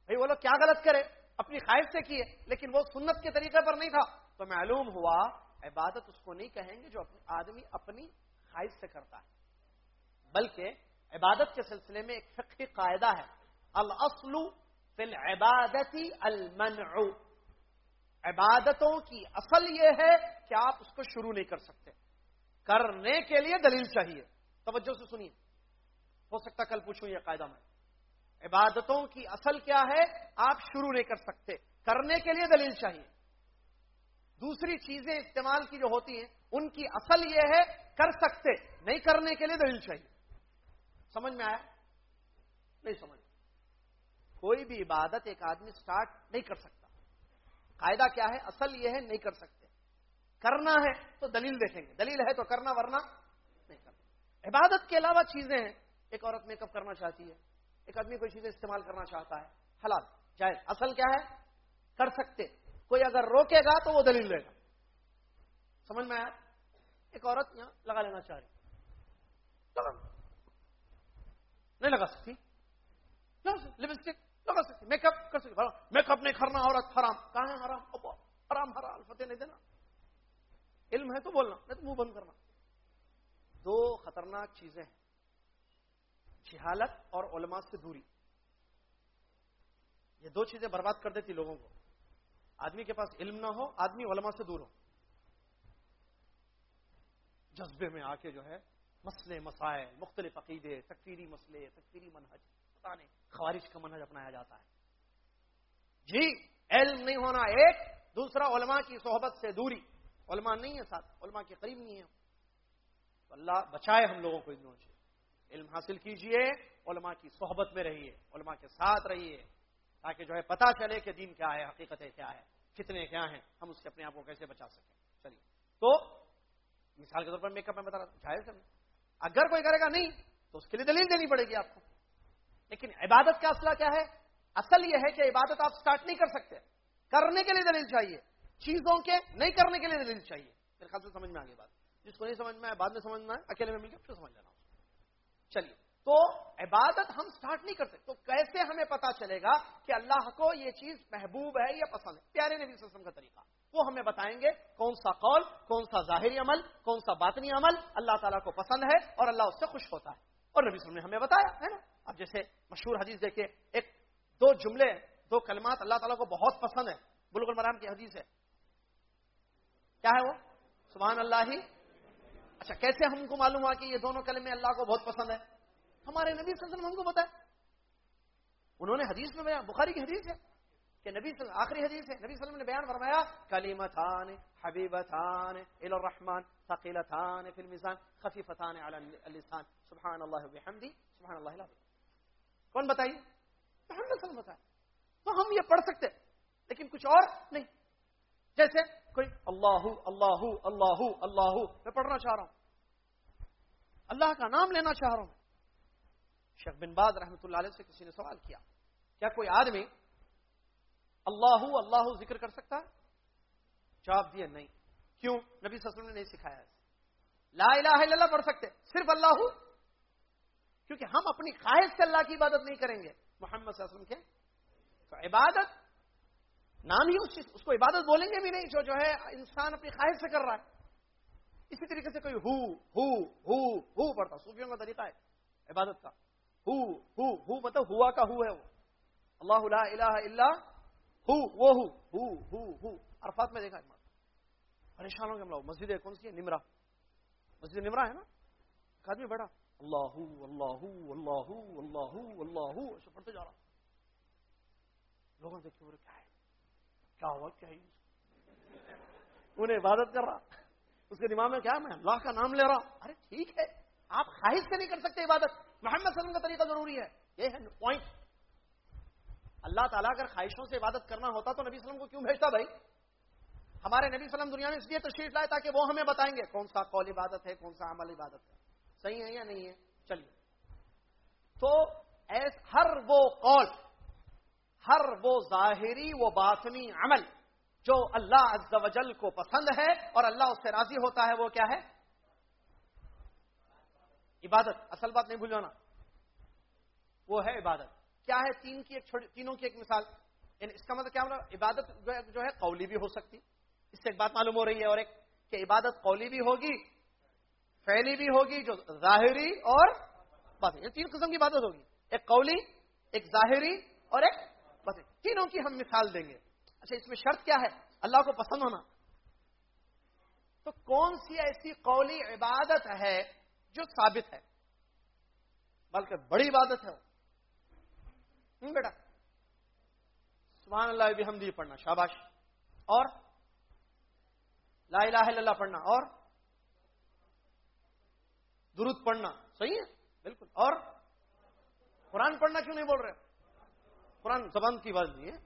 بھائی وہ لوگ کیا غلط کرے؟ اپنی خواہش سے کیے، لیکن وہ سنت کے طریقے پر نہیں تھا۔ تو معلوم ہوا، عبادت اس کو نہیں کہیں گے جو آدمی اپنی خواہش سے کرتا ہے۔ بلکہ عبادت کے سلسلے میں ایک فقہی قاعدہ ہے۔ الاصل فی العبادتی المنع۔ عبادتوں کی اصل یہ ہے کہ آپ اس کو شروع نہیں کر سکتے۔ کرنے کے لیے دلیل چاہیے۔ توجہ سے سنیے۔ ہو سکتا کل پوچھوں یہ قاعدہ میں۔ عبادتوں کی اصل کیا ہے؟ آپ شروع نہیں کر سکتے۔ کرنے کے لیے دلیل چاہیے۔ دوسری چیزیں استعمال کی جو ہوتی ہیں، ان کی اصل یہ ہے، کر سکتے۔ نہیں کرنے کے لیے دلیل چاہیے۔ سمجھ میں آیا؟ نہیں سمجھ۔ کوئی بھی عبادت ایک آدمی سٹارٹ نہیں کر سکتا۔ قاعدہ کیا ہے؟ اصل یہ ہے، نہیں کر سکتے۔ کرنا ہے تو دلیل دیکھیں گے۔ دلیل ہے تو کرنا، ورنہ نہیں کرنا۔ عبادت کے علاوہ چیزیں ہیں۔ ایک عورت میک اپ کرنا چاہتی ہے۔ ایک آدمی کوئی چیزیں استعمال کرنا چاہتا ہے، حلال، جائز، اصل کیا ہے؟ کر سکتے۔ کوئی اگر روکے گا تو وہ دلیل لے گا۔ سمجھ میں آیا؟ ایک عورت یہاں لگا لینا چاہ رہی۔ نہیں لگا سکتی۔ لپسٹک لگا سکتی۔ میک اپ کر سکتی۔ میک اپ نہیں کرنا عورت حرام۔ کہاں ہے حرام؟ حرام حرام فتح نہیں دینا۔ علم ہے تو بولنا، نہیں تو منہ بند کرنا۔ دو خطرناک چیزیں ہیں۔ جہالت اور علماء سے دوری۔ یہ دو چیزیں برباد کر دیتی لوگوں کو۔ آدمی کے پاس علم نہ ہو، آدمی علماء سے دور ہو۔ جذبے میں آ کے جو ہے مسئلے، مسائل، مختلف عقیدے، تکفیری مسئلے، تکفیری منہج پتا نہیں خوارش کا منہج اپنایا جاتا ہے۔ جی علم نہیں ہونا ایک، دوسرا علماء کی صحبت سے دوری۔ علماء نہیں ہے ساتھ، علماء کے قریب نہیں ہے اللہ بچائے ہم لوگوں کو ان دونوں سے علم حاصل کیجیے، علماء کی صحبت میں رہیے، علماء کے ساتھ رہیے، تاکہ جو ہے پتا چلے کہ دین کیا ہے، حقیقتیں کیا ہے کتنے کیا ہیں، ہم اس سے اپنے آپ کو کیسے بچا سکیں۔ چلیے۔ تو مثال کے طور پر میک اپ میں بتا رہا جائز اگر کوئی کرے گا نہیں، تو اس کے لیے دلیل دینی پڑے گی آپ کو۔ لیکن عبادت کا اصلہ کیا ہے؟ اصل یہ ہے کہ عبادت آپ سٹارٹ نہیں کر سکتے۔ کرنے کے لیے دلیل چاہیے۔ چیزوں کے نہیں کرنے کے لیے دلیل چاہیے۔ میرے خیال سے سمجھ میں آگے بات۔ جس کو نہیں سمجھ میں آئے، بعد میں سمجھنا ہے اکیلے میں مل کے پھر سمجھ لینا۔ چلیے، تو عبادت ہم سٹارٹ نہیں کر سکتے تو کیسے ہمیں پتا چلے گا کہ اللہ کو یہ چیز محبوب ہے یا پسند ہے؟ پیارے نبی صلی اللہ علیہ وسلم کا طریقہ۔ وہ ہمیں بتائیں گے کون سا قول، کون سا ظاہری عمل، کون سا باطنی عمل اللہ تعالیٰ کو پسند ہے اور اللہ اس سے خوش ہوتا ہے۔ اور نبی صلی اللہ علیہ وسلم نے ہمیں بتایا، ہے نا؟ اب جیسے مشہور حدیث دیکھیں ایک دو جملے، دو کلمات اللہ تعالیٰ کو بہت پسند ہے بلغ المرام کی حدیث ہے۔ کیا ہے وہ؟ سبحان اللہ ہی اچھا کیسے ہم کو معلوم ہوا کہ یہ دونوں کلمے اللہ کو بہت پسند ہے ہمارے نبی صلی اللہ علیہ وسلم ہم کو بتایا انہوں نے حدیث میں بیان، بخاری کی حدیث ہے کہ نبی صلی اللہ آخری حدیث ہے، نبی صلی اللہ علیہ وسلم نے بیان فرمایا کلیمتان حبیبتان الى الرحمن، ثقیلتان فی الميزان خفیفتان علی اللسان۔ سبحان اللہ وبحمدی سبحان اللہ العظیم۔ کون بتائیے محمد صلی اللہ علیہ وسلم بتایا۔ تو ہم یہ پڑھ سکتے، لیکن کچھ اور نہیں۔ جیسے کوئی اللہ اللہ اللہ اللہ، میں پڑھنا چاہ رہا ہوں۔ اللہ کا نام لینا چاہ رہا ہوں۔ شیخ بن باز رحمۃ اللہ علیہ سے کسی نے سوال کیا۔ کیا کوئی آدمی اللہ اللہ ذکر کر سکتا ہے؟ جواب دیا نہیں۔ کیوں؟ نبی صلی اللہ علیہ وسلم نے نہیں سکھایا۔ لا الہ الا اللہ پڑھ سکتے۔ صرف اللہ۔ کیونکہ ہم اپنی خواہش سے اللہ کی عبادت نہیں کریں گے۔ محمد صلی اللہ علیہ وسلم کے تو عبادت نام ہی اس چیز اس کو عبادت بولیں گے بھی نہیں، جو جو ہے انسان اپنی خواہش سے کر رہا ہے۔ اسی طریقے سے کوئی ہو ہو ہو ہو پڑھتا صوفیوں کا طریقہ ہے عبادت کا۔ ہو ہو ہو مطلب ہوا کا ہو ہے وہ۔ اللہ لا الہ الا ہو، وہ ہو۔ ہو ہو ہو۔ عرفات میں دیکھا پریشان ہو گئے ہم لوگ۔ مسجد کون سی ہے نمرا مسجد نمرا ہے نا؟ ایک آدمی بیٹھا۔ اللہ اللہ اللہ اللہ اللہ پڑھتے جا رہا۔ لوگوں نے دیکھے کیا ہے؟ کیا ہوا؟ کیا انہیں عبادت کر رہا۔ اس کے دماغ میں کیا میں اللہ کا نام لے رہا۔ ارے ٹھیک ہے، آپ خواہش سے نہیں کر سکتے عبادت۔ محمد صلی اللہ علیہ وسلم کا طریقہ ضروری ہے۔ یہ ہے پوائنٹ اللہ تعالیٰ اگر خواہشوں سے عبادت کرنا ہوتا تو نبی وسلم کو کیوں بھیجتا بھائی؟ ہمارے نبی وسلم دنیا میں اس لیے تشریف لائے تاکہ وہ ہمیں بتائیں گے کون سا قول عبادت ہے، کون سا عمل عبادت ہے۔ صحیح ہے یا نہیں ہے؟ چلیے۔ تو ایس ہر وہ قول ہر وہ ظاہری وہ باطنی عمل جو اللہ عز و جل کو پسند ہے اور اللہ اس سے راضی ہوتا ہے، وہ کیا ہے؟ عبادت۔ اصل بات نہیں بھول جانا وہ ہے عبادت۔ کیا ہے تین کی ایک تینوں کی ایک مثال؟ یعنی اس کا مطلب کیا مطلب عبادت جو ہے قولی بھی ہو سکتی۔ اس سے ایک بات معلوم ہو رہی ہے اور ایک کہ عبادت قولی بھی ہوگی فیلی بھی ہوگی، جو ظاہری اور یہ یعنی تین قسم کی عبادت ہوگی۔ ایک قولی، ایک ظاہری اور ایک تینوں کی ہم مثال دیں گے۔ اچھا اس میں شرط کیا ہے؟ اللہ کو پسند ہونا۔ تو کون سی ایسی قولی عبادت ہے جو ثابت ہے؟ بلکہ بڑی عبادت ہے وہ۔ بیٹا، سبحان اللہ بھی ہم پڑھنا، شاباش۔ اور؟ لا الہ الا اللہ پڑھنا۔ اور؟ درود پڑھنا۔ صحیح ہے؟ بالکل۔ اور؟ قرآن پڑھنا کیوں نہیں بول رہے؟ قرآن زبان کی بات نہیں ہے۔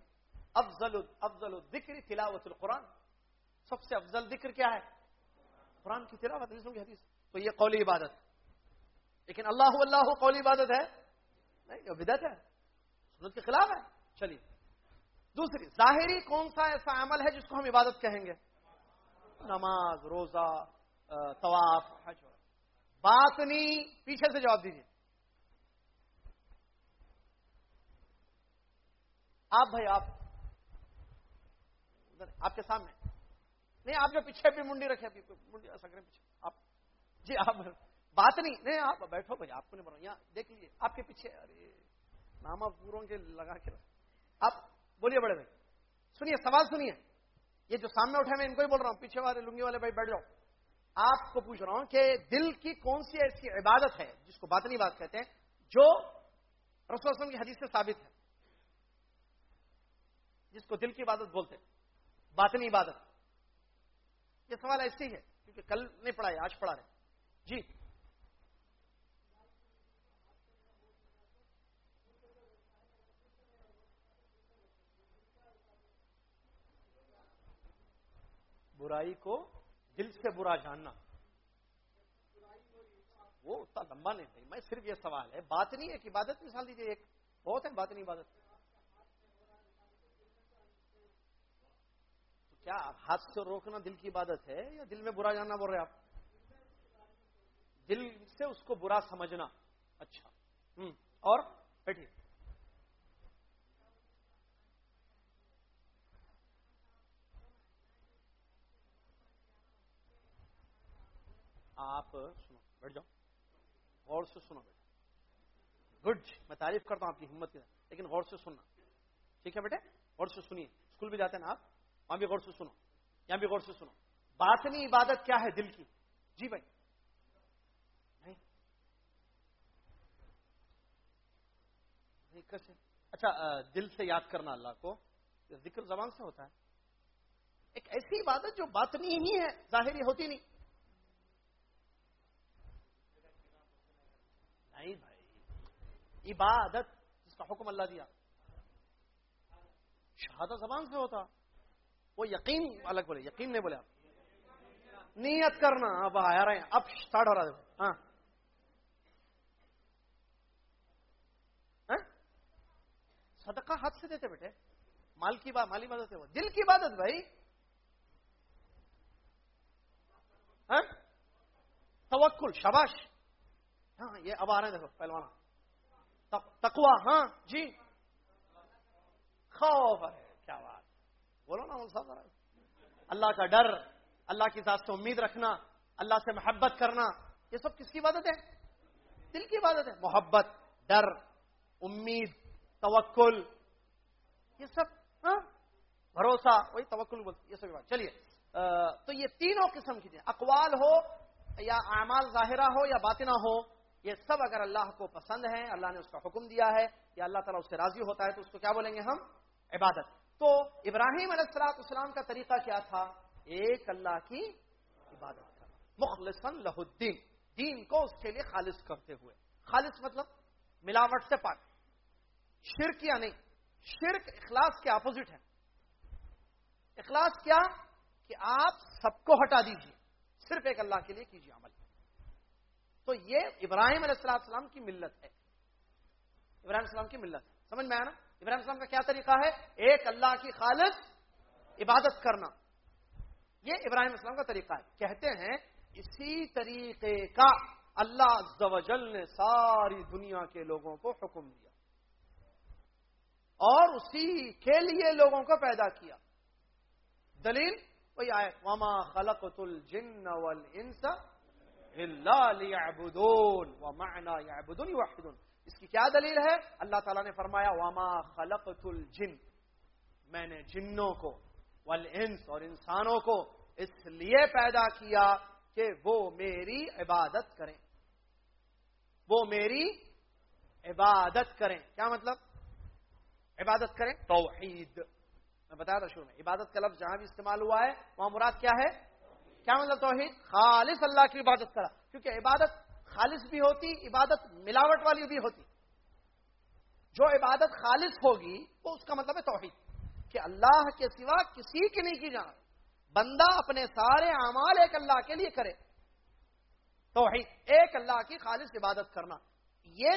افضل افضل الذکر تلاوت القرآن۔ سب سے افضل ذکر کیا ہے؟ قرآن کی تلاوت کی حدیث۔ تو یہ قولی عبادت۔ لیکن اللہ اللہ قولی عبادت ہے؟ نہیں، یہ بدت ہے۔ سنت کے خلاف ہے۔ چلیے۔ دوسری، ظاہری کون سا ایسا عمل ہے جس کو ہم عبادت کہیں گے؟ نماز، روزہ طواف، حج۔ باطنی پیچھے سے جواب دیجیے آپ بھائی، آپ آپ کے سامنے۔ نہیں، آپ جو پیچھے بھی منڈی رکھے منڈی سکرے پیچھے۔ آپ جی آپ بات نہیں نہیں، آپ بیٹھو بھائی، آپ کو نہیں بڑھو یہاں دیکھ لیجیے آپ کے پیچھے، ارے ناما پوروں کے لگا کے آپ بولیے بڑے بھائی۔ سنیے، سوال سنیے۔ یہ جو سامنے اٹھے، میں ان کو ہی بول رہا ہوں، پیچھے والے لنگی والے بھائی بیٹھ جاؤ۔ آپ کو پوچھ رہا ہوں کہ دل کی کون سی ایسی عبادت ہے جس کو باطنی بات کہتے ہیں، جو رسول وسلم کی حدیث سے ثابت ہے؟ جس کو دل کی عبادت بولتے ہیں، باطنی عبادت۔ یہ سوال ایسے ہی ہے کیونکہ کل نہیں پڑھا ہے، آج پڑھا رہے جی۔ برائی کو دل سے برا جاننا۔ وہ اتنا لمبا نہیں میں صرف یہ سوال ہے بات نہیں ایک عبادت، مثال دیجیے ایک، بہت ہے بات نہیں عبادت۔ کیا ہاتھ سے روکنا دل کی عبادت ہے یا دل میں برا جاننا بول رہے آپ؟ دل سے اس کو برا سمجھنا۔ اچھا۔ ہوں اور بیٹھیے۔ آپ، سنو، بیٹھ جاؤ۔ غور سے سنو بیٹا۔ گڈ میں تعریف کرتا ہوں آپ کی ہمت کی لیکن غور سے سننا۔ ٹھیک ہے بیٹے؟ غور سے سنیے۔ اسکول بھی جاتے ہیں نا آپ؟ وہاں بھی غور سے سنو یہاں بھی غور سے سنو۔ باطنی عبادت کیا ہے دل کی؟ جی بھائی۔ کیسے؟ اچھا دل سے یاد کرنا اللہ کو۔ ذکر زبان سے ہوتا ہے۔ ایک ایسی عبادت جو باطنی ہی ہے ظاہری ہوتی نہیں۔ نہیں بھائی۔ عبادت، جس کا حکم اللہ دیا۔ شہادت زبان سے ہوتا۔ وہ یقین الگ بولے، یقین نہیں بولے آپ۔ نیت کرنا اب آ رہے ہیں، اب اسٹارٹ ہو رہا ہے۔ ہاں۔, ہاں؟ صدقہ ہاتھ سے دیتے بیٹے۔ مال کی بات، مالی مدد وہ۔ دل کی عبادت بھائی۔ ہاں؟ توکل شباش ہاں یہ اب آ رہے ہیں دیکھو پہلوانا تکوا ہاں جی۔ خوف۔ ہے بولو نا صاحب۔ اللہ کا ڈر، اللہ کی ذات سے امید رکھنا، اللہ سے محبت کرنا، یہ سب کس کی عبادت ہے؟ دل کی عبادت ہے۔ محبت، ڈر، امید، توکل، یہ سب ہاں؟ بھروسہ، وہی توکل یہ سب بات چلیے تو یہ تینوں قسم کی اقوال ہو یا اعمال ظاہرہ ہو یا باطنہ ہو، یہ سب اگر اللہ کو پسند ہے اللہ نے اس کا حکم دیا ہے، یا اللہ تعالیٰ اس سے راضی ہوتا ہے، تو اس کو کیا بولیں گے ہم؟ عبادت۔ تو ابراہیم علیہ السلاط اسلام کا طریقہ کیا تھا؟ ایک اللہ کی عبادت کرنا مخلصن لہ الدین، دین کو اس کے لیے خالص کرتے ہوئے۔ خالص مطلب ملاوٹ سے پاک۔ شرک یا نہیں؟ شرک اخلاص کے اپوزٹ ہے۔ اخلاص کیا؟ کہ آپ سب کو ہٹا دیجیے صرف ایک اللہ کے لیے کیجیے عمل۔ تو یہ ابراہیم علیہ السلام السلام کی ملت ہے۔ ابراہیم السلام کی ملت۔ ہے سمجھ میں آیا نا؟ ابراہیم السلام کا کیا طریقہ ہے؟ ایک اللہ کی خالص عبادت کرنا۔ یہ ابراہیم السلام کا طریقہ ہے۔ کہتے ہیں، اسی طریقے کا اللہ جل نے ساری دنیا کے لوگوں کو حکم دیا۔ اور اسی کے لیے لوگوں کو پیدا کیا۔ دلیل، وہی آئے وما خلق تل جن اس کی کیا دلیل ہے؟ اللہ تعالیٰ نے فرمایا، وما خلق تل جن میں نے جنوں کو، والانس اور انسانوں کو اس لیے پیدا کیا کہ وہ میری عبادت کریں۔ وہ میری عبادت کریں۔ کیا مطلب؟ عبادت کریں۔ توحید۔ میں بتایا تھا شروع میں۔ عبادت کا لفظ جہاں بھی استعمال ہوا ہے، وہاں مراد کیا ہے؟ کیا مطلب توحید؟ خالص اللہ کی عبادت کرا کیونکہ عبادت خالص بھی ہوتی، عبادت ملاوٹ والی بھی ہوتی۔ جو عبادت خالص ہوگی، وہ اس کا مطلب ہے توحید، کہ اللہ کے سوا کسی کی نہیں کی جانا۔ بندہ اپنے سارے اعمال ایک اللہ کے لیے کرے۔ توحید، ایک اللہ کی خالص عبادت کرنا۔ یہ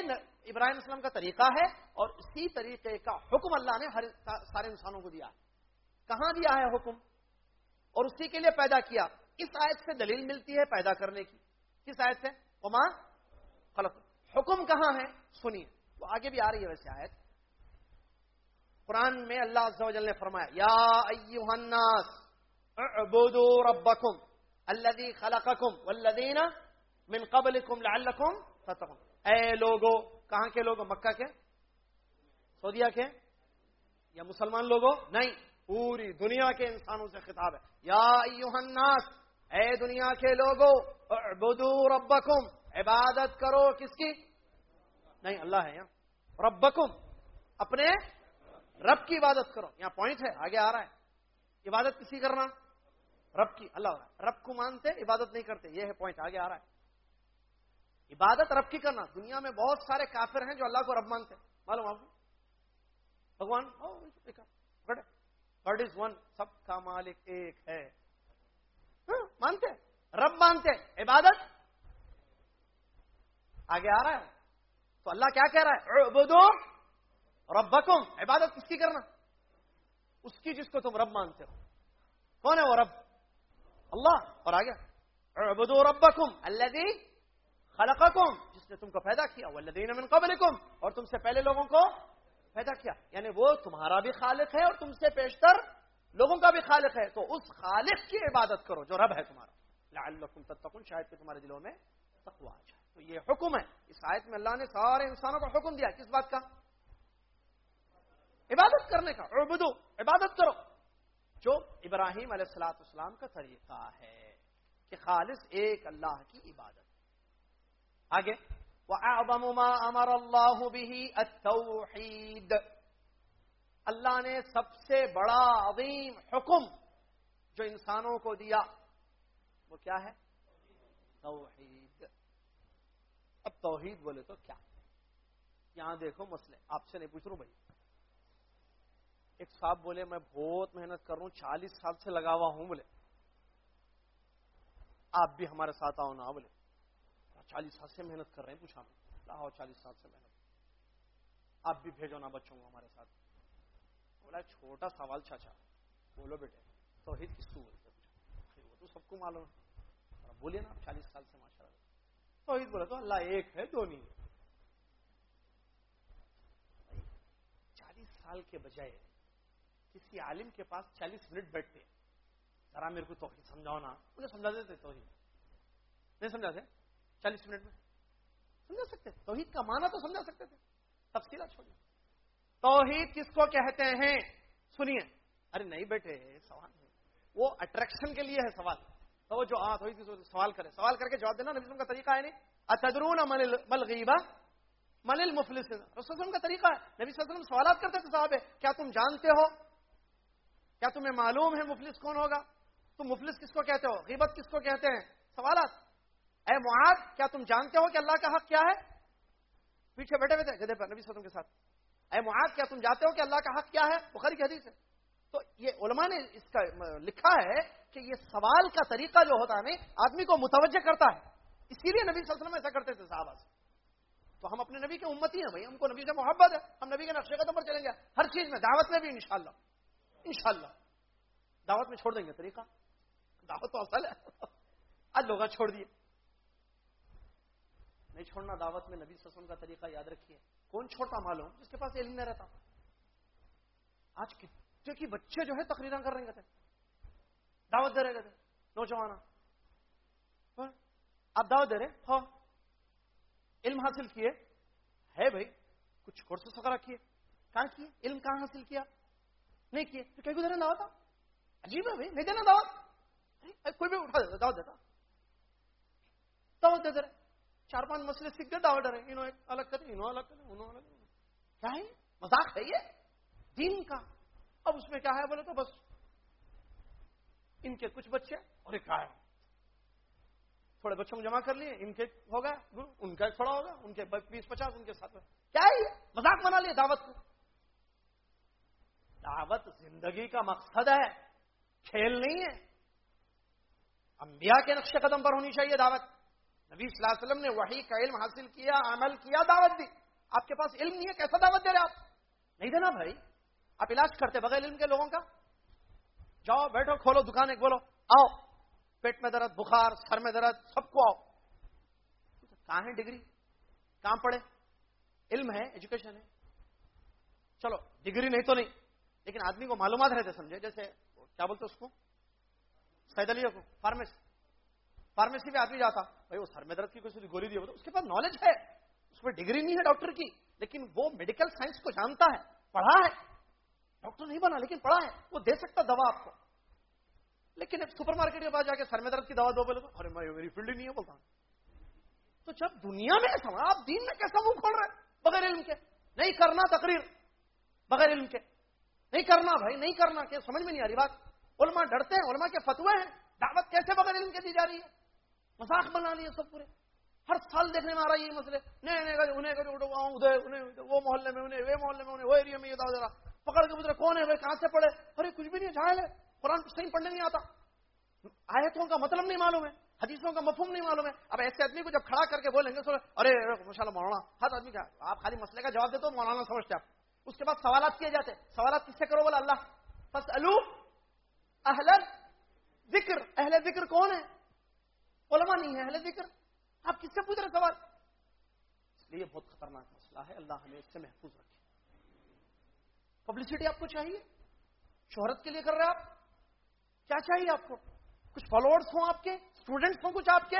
ابراہیم اسلام کا طریقہ ہے اور اسی طریقے کا حکم اللہ نے ہر سارے انسانوں کو دیا۔ کہاں دیا ہے حکم؟ اور اسی کے لیے پیدا کیا۔ اس آیت سے دلیل ملتی ہے پیدا کرنے کی۔ کس آیت سے؟ عمان غلط حکم کہاں ہے؟ سنیے. وہ آگے بھی آ رہی ہے ویسے آیت. قرآن میں اللہ عز و جل نے فرمایا، یا ایوہ الناس اعبدوا ربکم الذي خلقکم والذین من قبلکم لعلکم تتقون. اے لوگو، کہاں کے لوگوں مکہ کے؟ سعودیہ کے؟ یا مسلمان لوگوں نہیں، پوری دنیا کے انسانوں سے خطاب ہے. یا الناس اے دنیا کے لوگوں اعبدو ربکم، عبادت کرو، کس کی؟ نہیں، اللہ ہے یہاں۔ ربکم، اپنے رب کی عبادت کرو۔ یہاں پوائنٹ ہے، آگے آ رہا ہے۔ عبادت کسی کرنا؟ رب کی، اللہ رب کو مانتے، عبادت نہیں کرتے۔ یہ ہے پوائنٹ آگے آ رہا ہے۔ عبادت رب کی کرنا۔ دنیا میں بہت سارے کافر ہیں جو اللہ کو رب مانتے۔ معلوم آپ بھگوان گڈ از ون سب کا مالک ایک ہے۔ مانتے رب مانتے عبادت؟ آگے آ رہا ہے۔ تو اللہ کیا کہہ رہا ہے؟ بدو ربکم۔ عبادت کس کی کرنا؟ اس کی جس کو تم رب مانتے ہو۔ کون ہے وہ رب؟ اللہ۔ اور آ گیا ربکم۔ الذی خلقکم۔ جس نے تم کو پیدا کیا۔ والذین من قبلکم۔ اور تم سے پہلے لوگوں کو پیدا کیا۔ یعنی وہ تمہارا بھی خالق ہے اور تم سے پیشتر لوگوں کا بھی خالق ہے، تو اس خالق کی عبادت کرو جو رب ہے تمہارا۔ لعلکم تتقون، شاید کہ تمہارے دلوں میں تقوی آ جائے۔ تو یہ حکم ہے۔ اس آیت میں اللہ نے سارے انسانوں کو حکم دیا، کس بات کا؟ عبادت کرنے کا۔ عبدو عبادت کرو۔ جو ابراہیم علیہ السلاۃ اسلام کا طریقہ ہے کہ خالص ایک اللہ کی عبادت۔ آگے ما امر اللہ بھی التوحید اللہ نے سب سے بڑا عظیم حکم جو انسانوں کو دیا، وہ کیا ہے؟ توحید۔ اب توحید بولے تو کیا؟ یہاں دیکھو مسئلے، آپ سے نہیں پوچھ رہا بھائی۔ ایک صاحب بولے، میں بہت محنت کر رہا ہوں، چالیس سال سے لگا ہوا ہوں، بولے۔ آپ بھی ہمارے ساتھ آؤ نا، بولے۔ چالیس سال سے محنت کر رہے ہیں، پوچھا میں۔ لاؤ چالیس سال سے محنت۔ آپ بھی بھیجو نا بچوں کو ہمارے ساتھ۔ بولا چھوٹا سوال چاچا بولو بیٹے، توحید کس کو بولتے اچھا، وہ تو سب کو معلوم ہے۔ بولے نا، چالیس سال سے ماشاء اللہ۔ توحید بولے تو اللہ ایک ہے، دو نہیں ہے۔ چالیس سال کے بجائے کسی عالم کے پاس چالیس منٹ بیٹھتے ذرا میرے کو توحید سمجھاؤ نا۔ مجھے سمجھا دیتے توحید۔ نہیں سمجھاتے چالیس منٹ میں۔ سمجھا سکتے توحید کا معنی تو سمجھا سکتے تھے۔ تفصیلات چھوڑیے۔ توحید کس کو کہتے ہیں؟ سنیے۔ ارے نہیں بیٹھے سوال ہے وہ اٹریکشن کے لیے ہے سوال۔ تو جو آ توحید سوال کرے۔ سوال کر کے جواب دینا، نبی کا طریقہ ہے نہیں؟ اتدرون مل مل المفلس؟ رسول کا طریقہ ہے۔ نبی صلی اللہ علیہ وسلم سوالات کرتے تھے صاحب کیا تم جانتے ہو؟ کیا تمہیں معلوم ہے مفلس کون ہوگا؟ تم مفلس کس کو کہتے ہو؟ غیبت کس کو کہتے ہیں؟ سوالات۔ اے معاذ، کیا تم جانتے ہو کہ اللہ کا حق کیا ہے؟ پیچھے بیٹھے ہوئے تھے گدے پر، نبی صدم کے ساتھ۔ اے معاذ، کیا تم جانتے ہو کہ اللہ کا حق کیا ہے؟ بخاری کی حدیث ہے۔ تو یہ علماء نے اس کا لکھا ہے کہ یہ سوال کا طریقہ جو ہوتا ہے آدمی کو متوجہ کرتا ہے۔ اسی لیے نبی صلی اللہ علیہ وسلم ایسا کرتے تھے صحابہ سے۔ تو ہم اپنے نبی کے امتی ہیں بھائی، ہم کو نبی سے محبت ہے۔ ہم نبی کے نقشے قدم پر چلیں گے۔ ہر چیز میں، دعوت میں بھی انشاءاللہ۔ انشاءاللہ۔ دعوت میں چھوڑ دیں گے طریقہ۔ دعوت تو اصل ہے۔ آج لوگ چھوڑ دیے۔ نہیں چھوڑنا دعوت میں نبی سسن کا طریقہ یاد رکھیے۔ کون چھوٹا معلوم؟ جس کے پاس علم نہیں رہتا۔ آج کتنے کی بچے جو ہے تقریر کر رہے تھے دعوت دے رہے تھے نوجوان ہاں؟ آپ دعوت دے رہے ہاں۔ علم حاصل کیے؟ ہے بھائی۔ کچھ کورسز وغیرہ کیے؟ کہاں کیے؟ علم کہاں حاصل کیا؟ نہیں کیے۔ تو کہیں گزرے دعوت عجیب ہے بھائی۔ نہیں دینا دعوت۔ کوئی بھی اٹھا دیتا دعوت دیتا۔ دعوت دیتے رہے۔ چار پانچ مسئلے سیکھ گئے دعوت ڈرے، انہوں الگ کرے انہوں الگ کرے انہوں الگ کرے کیا ہے؟ مذاق ہے یہ؟ دین کا۔ اب اس میں کیا ہے؟ بولے تو بس ان کے کچھ بچے اور ایک ہے تھوڑے بچوں کو جمع کر لیے، ان کے ہوگا ان کا تھوڑا ہوگا ان کے بیس پچاس، ان کے ساتھ۔ کیا ہے یہ؟ مذاق بنا لیے دعوت کو۔ دعوت زندگی کا مقصد ہے، کھیل نہیں ہے۔ انبیاء کے نقش قدم پر ہونی چاہیے دعوت۔ نبی صلی اللہ علیہ وسلم نے وہی کا علم حاصل کیا، عمل کیا، دعوت دی۔ آپ کے پاس علم نہیں ہے، کیسا دعوت دے رہے آپ؟ نہیں دینا بھائی، آپ علاج کرتے بغیر علم کے لوگوں کا؟ جاؤ، بیٹھو، کھولو دکان ایک بولو آؤ۔ پیٹ میں درد، بخار، سر میں درد، سب کو آؤ۔ کہاں ہے ڈگری؟ کہاں پڑھے؟ علم ہے ایجوکیشن ہے۔ چلو، ڈگری نہیں تو نہیں، لیکن آدمی کو معلومات رہتے سمجھے، جیسے، کیا بولتے اس کو؟ سید علی کو فارمیسی فارمیسی میں آدمی جاتا، بھائی وہ سر میں درد کی کوئی گولی دی اس کے پاس نالج ہے، اس میں ڈگری نہیں ہے ڈاکٹر کی، لیکن وہ میڈیکل سائنس کو جانتا ہے، پڑھا ہے۔ ڈاکٹر نہیں بنا، لیکن پڑھا ہے، وہ دے سکتا دوا آپ کو۔ لیکن سپر مارکیٹ کے پاس جا کے سر میں درد کی دوا دو بولے تو، ارے میری فیلڈ ہی نہیں ہے بولتا۔ تو جب دنیا میں ایسا آپ دین میں کیسا منہ کھول رہے بغیر علم کے۔ نہیں کرنا تقریر، بغیر علم کے۔ نہیں کرنا بھائی، نہیں کرنا، کہ سمجھ میں نہیں آ رہی بات۔ علماء ڈرتے ہیں، علماء کے فتوے ہیں۔ دعوت کیسے بغیر علم کے دی جا رہی ہے؟ مذاق بنا لیے سب پورے۔ ہر سال دیکھنے میں آ رہا ہے یہ مسئلے۔ نہیں نہیں انہیں ادھر، انہیں وہ محلے میں، انہیں، وہ محلے میں، انہیں، وہ ایریا میں، یہ دعوت دے پکڑ کے پوچھ کون ہے کہاں سے پڑھے؟ ارے، کچھ بھی نہیں جھائل ہے۔ قرآن صحیح پڑھنے نہیں آتا۔ آیتوں کا مطلب نہیں معلوم ہے، حدیثوں کا مفہوم نہیں معلوم ہے۔ اب ایسے آدمی کو جب کھڑا کر کے بولیں گے سو ارے ماشاء اللہ مولانا، ہر آدمی کا، آپ خالی مسئلے کا جواب دیتے ہو مولانا سمجھتے آپ۔ اس کے بعد سوالات کیے جاتے سوالات کس سے کرو بولا؟ اللہ۔ بس الو اہل ذکر اہل ذکر کون ہے علماء نہیں ہے اہل ذکر۔ آپ کس سے پوچھ رہے سوال۔ اس لیے بہت خطرناک مسئلہ ہے۔ اللہ ہمیں اس سے محفوظ رکھے۔ پبلسٹی آپ کو چاہیے؟ شہرت کے لیے کر رہے آپ؟ کیا چاہیے آپ کو؟ کچھ فالوورس ہوں آپ کے؟ اسٹوڈنٹس ہوں کچھ آپ کے؟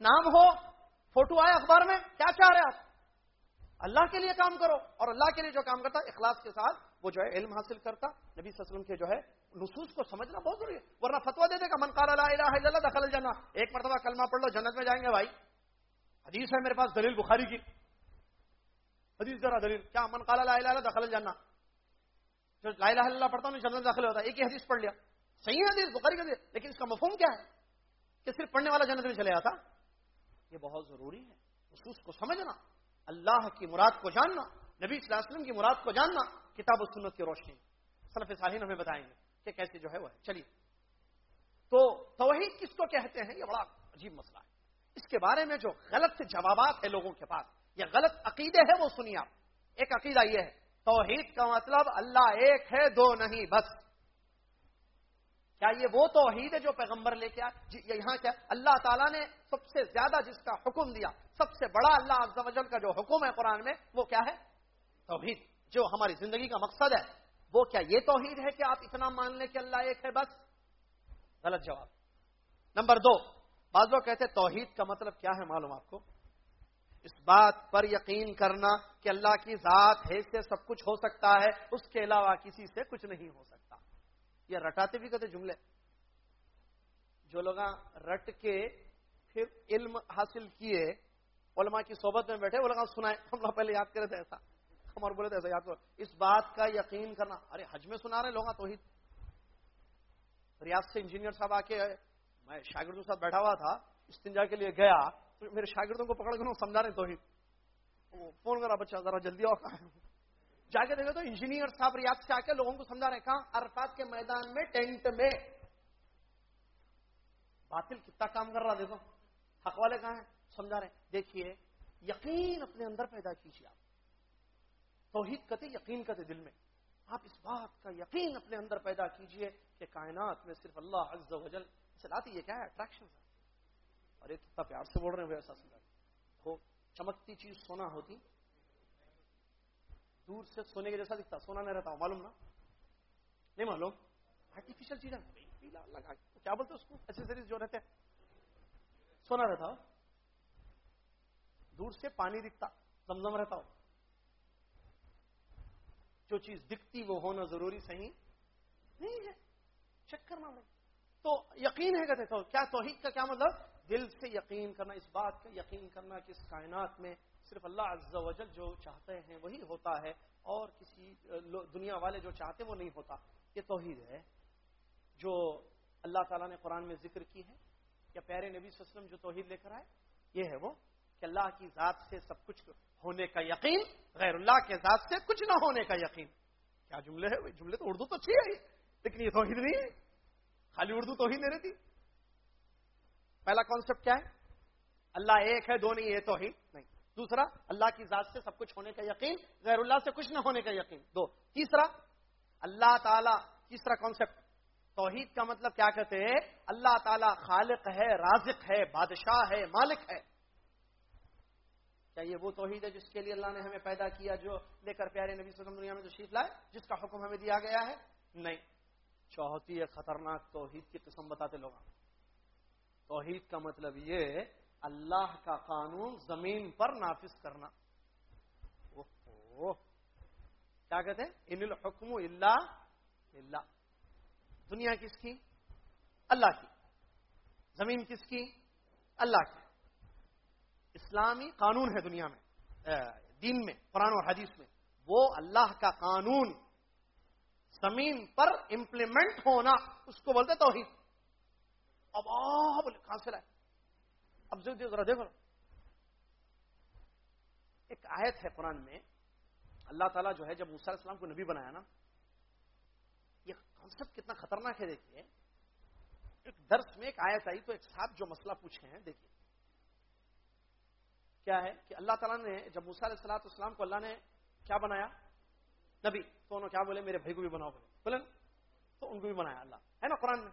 نام ہو فوٹو آئے اخبار میں، کیا چاہ رہے آپ؟ اللہ کے لیے کام کرو۔ اور اللہ کے لیے جو کام کرتا اخلاص کے ساتھ وہ جو ہے علم حاصل کرتا۔ نبی صلی اللہ علیہ وسلم کے جو ہے نصوص کو سمجھنا بہت ضروری ہے۔ ورنہ فتوا دے دے گا من قال لا الہ الا اللہ دخل جانا ایک مرتبہ کلمہ پڑھ لو، جنت میں جائیں گے بھائی۔ حدیث ہے میرے پاس دلیل بخاری کی۔ حدیث ذرا دلیل۔ کیا من قال لا الہ الا اللہ دخل جانا جو لا الہ الا اللہ پڑھتا ہوں جنت داخل ہوتا ہے۔ ایک ہی حدیث پڑھ لیا۔ صحیح حدیث، بخاری کا لیکن اس کا مفہوم کیا ہے؟ کہ صرف پڑھنے والا جنت میں چلے آتا۔ یہ بہت ضروری ہے۔ نصوص کو سمجھنا، اللہ کی مراد کو جاننا، نبی صلی اللہ علیہ وسلم کی مراد کو جاننا، کتاب و سنت کی روشنی۔ صرف صالحین ہمیں بتائیں گے۔ کہ کیسے جو ہے وہ چلیے۔ تو توحید کس کو کہتے ہیں؟ یہ بڑا عجیب مسئلہ ہے۔ اس کے بارے میں جو غلط جوابات ہیں لوگوں کے پاس یا غلط عقیدے ہیں وہ سنیے آپ۔ ایک عقیدہ یہ ہے، توحید کا مطلب اللہ ایک ہے، دو نہیں، بس۔ کیا یہ وہ توحید ہے جو پیغمبر لے کے آئے؟ جی یہاں کیا؟ اللہ تعالیٰ نے سب سے زیادہ جس کا حکم دیا، سب سے بڑا اللہ عز و جل کا جو حکم ہے قرآن میں، وہ کیا ہے؟ توحید، جو ہماری زندگی کا مقصد ہے۔ وہ کیا یہ توحید ہے کہ آپ اتنا مان لیں کہ اللہ ایک ہے بس؟ غلط جواب۔ نمبر دو، بعض لوگ کہتے توحید کا مطلب کیا ہے معلوم آپ کو؟ اس بات پر یقین کرنا کہ اللہ کی ذات ہے سے سب کچھ ہو سکتا ہے، اس کے علاوہ کسی سے کچھ نہیں ہو سکتا۔ یہ رٹاتے بھی کہتے جملے۔ جو لوگ ہاں رٹ کے پھر علم حاصل کیے، علماء کی صحبت میں بیٹھے، وہ لوگ ہاں سنائے۔ ہم لوگ پہلے یاد کرے تھے ایسا۔ ہم بولے تھے ایسا یاد کرو۔ اس بات کا یقین کرنا۔ ارے، حج میں سنا رہے لوگ ہاں، تو ریاض سے انجینئر صاحب آ کے میں شاگردوں کے ساتھ بیٹھا ہوا تھا، استنجا کے لیے گیا۔ تو میرے شاگردوں کو پکڑ کر سمجھا رہے توحید۔ فون کرا بچہ، ذرا جلدی آؤ۔ جا کے دیکھو تو انجینئر صاحب ریاض سے آ کے لوگوں کو سمجھا رہے کہاں؟ عرفات کے میدان میں، ٹینٹ میں۔ باطل کتنا کام کر رہا دیکھو۔ حق والے کہاں ہیں؟ سمجھا رہے دیکھیے، یقین اپنے اندر پیدا کیجیے آپ۔ توحید کتے یقین کتے دل میں۔ آپ اس بات کا یقین اپنے اندر پیدا کیجیے کہ کائنات میں صرف اللہ عز و جل چلاتی یہ کیا ہے؟ اٹریکشن اور یہ کتنا پیار سے بول رہے ہیں ایسا سمجھا ہو، چمکتی چیز سونا ہوتی۔ دور سے سونے کے جیسا دکھتا، سونا نہیں رہتا، معلوم نا؟ نہیں معلوم۔ آرٹیفیشل چیز لگا کیا بولتے اس کو؟ ایسے جو رہتے سونا رہتا، ہو۔ دور سے پانی دکھتا، زمزم رہتا، ہو۔ جو چیز دکھتی وہ ہونا ضروری صحیح نہیں ہے۔ چیک کرنا میں تو یقین ہے کہتے تو کیا توحید کا کیا مطلب؟ دل سے یقین کرنا، اس بات کا یقین کرنا کہ اس کائنات میں صرف اللہ عز و جل جو چاہتے ہیں وہی ہوتا ہے اور کسی دنیا والے جو چاہتے ہیں وہ نہیں ہوتا۔ یہ توحید ہے۔ جو اللہ تعالیٰ نے قرآن میں ذکر کی ہے یا پیارے نبی صلی اللہ علیہ وسلم جو توحید لے کر آئے، یہ ہے وہ کہ اللہ کی ذات سے سب کچھ ہونے کا یقین غیر اللہ کے ذات سے کچھ نہ ہونے کا یقین۔ کیا جملے ہے جملے تو اردو تو اچھی ہے لیکن یہ توحید نہیں ہے۔ خالی اردو توحید نہیں رہتی۔ پہلا کانسیپٹ کیا ہے؟ اللہ ایک ہے، دو نہیں، یہ توحید نہیں۔ دوسرا، اللہ کی ذات سے سب کچھ ہونے کا یقین، غیر اللہ سے کچھ نہ ہونے کا یقین۔ دو۔ تیسرا، اللہ تعالی، تیسرا کانسیپٹ توحید کا مطلب کیا کہتے ہیں؟ اللہ تعالی خالق ہے، رازق ہے، بادشاہ ہے، مالک ہے۔ کیا یہ وہ توحید ہے جس کے لیے اللہ نے ہمیں پیدا کیا جو لے کر پیارے نبی صلی اللہ علیہ وسلم دنیا میں تشریف لائے، جس کا حکم ہمیں دیا گیا ہے؟ نہیں۔ چوہتی ہے خطرناک توحید کی قسم بتاتے لوگ۔ توحید کا مطلب یہ اللہ کا قانون زمین پر نافذ کرنا۔ کیا کہتے ہیں؟ ان الحکم اللہ اللہ دنیا کس کی؟ اللہ کی۔ زمین کس کی؟ اللہ کی۔ اسلامی قانون ہے دنیا میں دین میں، قرآن اور حدیث میں۔ وہ اللہ کا قانون زمین پر امپلیمنٹ ہونا، اس کو بولتے توحید۔ اب بولے کہاں سے لائے۔ اب جو ذرا دیکھو۔ ایک آیت ہے قرآن میں، اللہ تعالیٰ جو ہے، جب علیہ السلام کو نبی بنایا نا، یہ کانسپٹ کتنا خطرناک ہے، دیکھیے۔ ایک درس میں ایک آیت آئی تو ایک ساتھ جو مسئلہ پوچھے ہیں، دیکھیے۔ کیا ہے کہ اللہ تعالیٰ نے جب موسا علیہ السلاط اسلام کو اللہ نے کیا بنایا؟ نبی، تو انہوں کیا بولے؟ میرے بھائی کو بھی بناؤ بولے۔ بولے تو ان کو بھی بنایا اللہ۔ ہے نا قرآن میں؟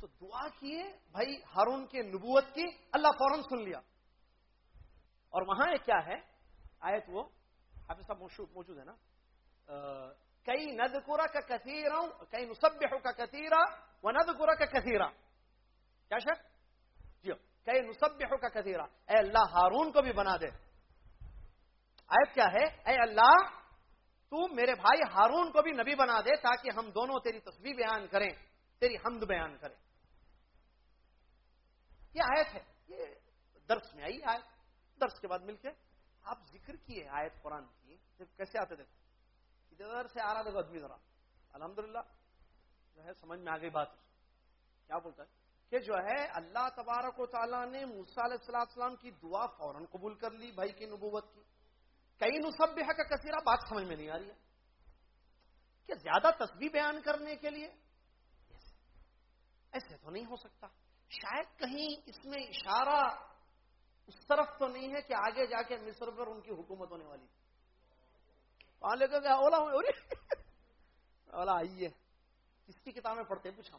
تو دعا کیے بھائی ہارون کے نبوت کی، اللہ فوراً سن لیا۔ اور وہاں کیا ہے؟ آیت وہ حافظ صاحب موجود ہے نا؟ کئی ند کا کثیرا، کئی نصبح کا کثیرا و ند کا کثیرا۔ کیا شک؟ جی کئی نصبح کا کثیرا۔ اے اللہ، ہارون کو بھی بنا دے۔ آیت کیا ہے؟ اے اللہ، تو میرے بھائی ہارون کو بھی نبی بنا دے تاکہ ہم دونوں تیری تصویر بیان کریں، تیری حمد بیان کریں۔ یہ آیت ہے۔ یہ درس میں آئی آیت۔ درس کے بعد مل کے آپ ذکر کیے آیت قرآن کی۔ صرف کیسے آتے دیکھو۔ ادھر سے آ رہا دیکھو آدمی ذرا۔ الحمد جو ہے سمجھ میں آ گئی بات۔ کیا بولتا ہے؟ کہ جو ہے اللہ تبارک و تعالیٰ نے موسا علیہ السلام السلام کی دعا فوراً قبول کر لی بھائی کی نبوت کی۔ کئی نصب کا کثیرہ بات سمجھ میں نہیں آ رہی ہے۔ کہ زیادہ تصویر بیان کرنے کے لیے؟ ایسے تو نہیں ہو سکتا۔ شاید کہیں اس میں اشارہ اس طرف تو نہیں ہے کہ آگے جا کے مصر پر ان کی حکومت ہونے والی۔ وہاں لے کر اولا (laughs) اولا آئیے۔ کس کی کتابیں پڑھتے پوچھا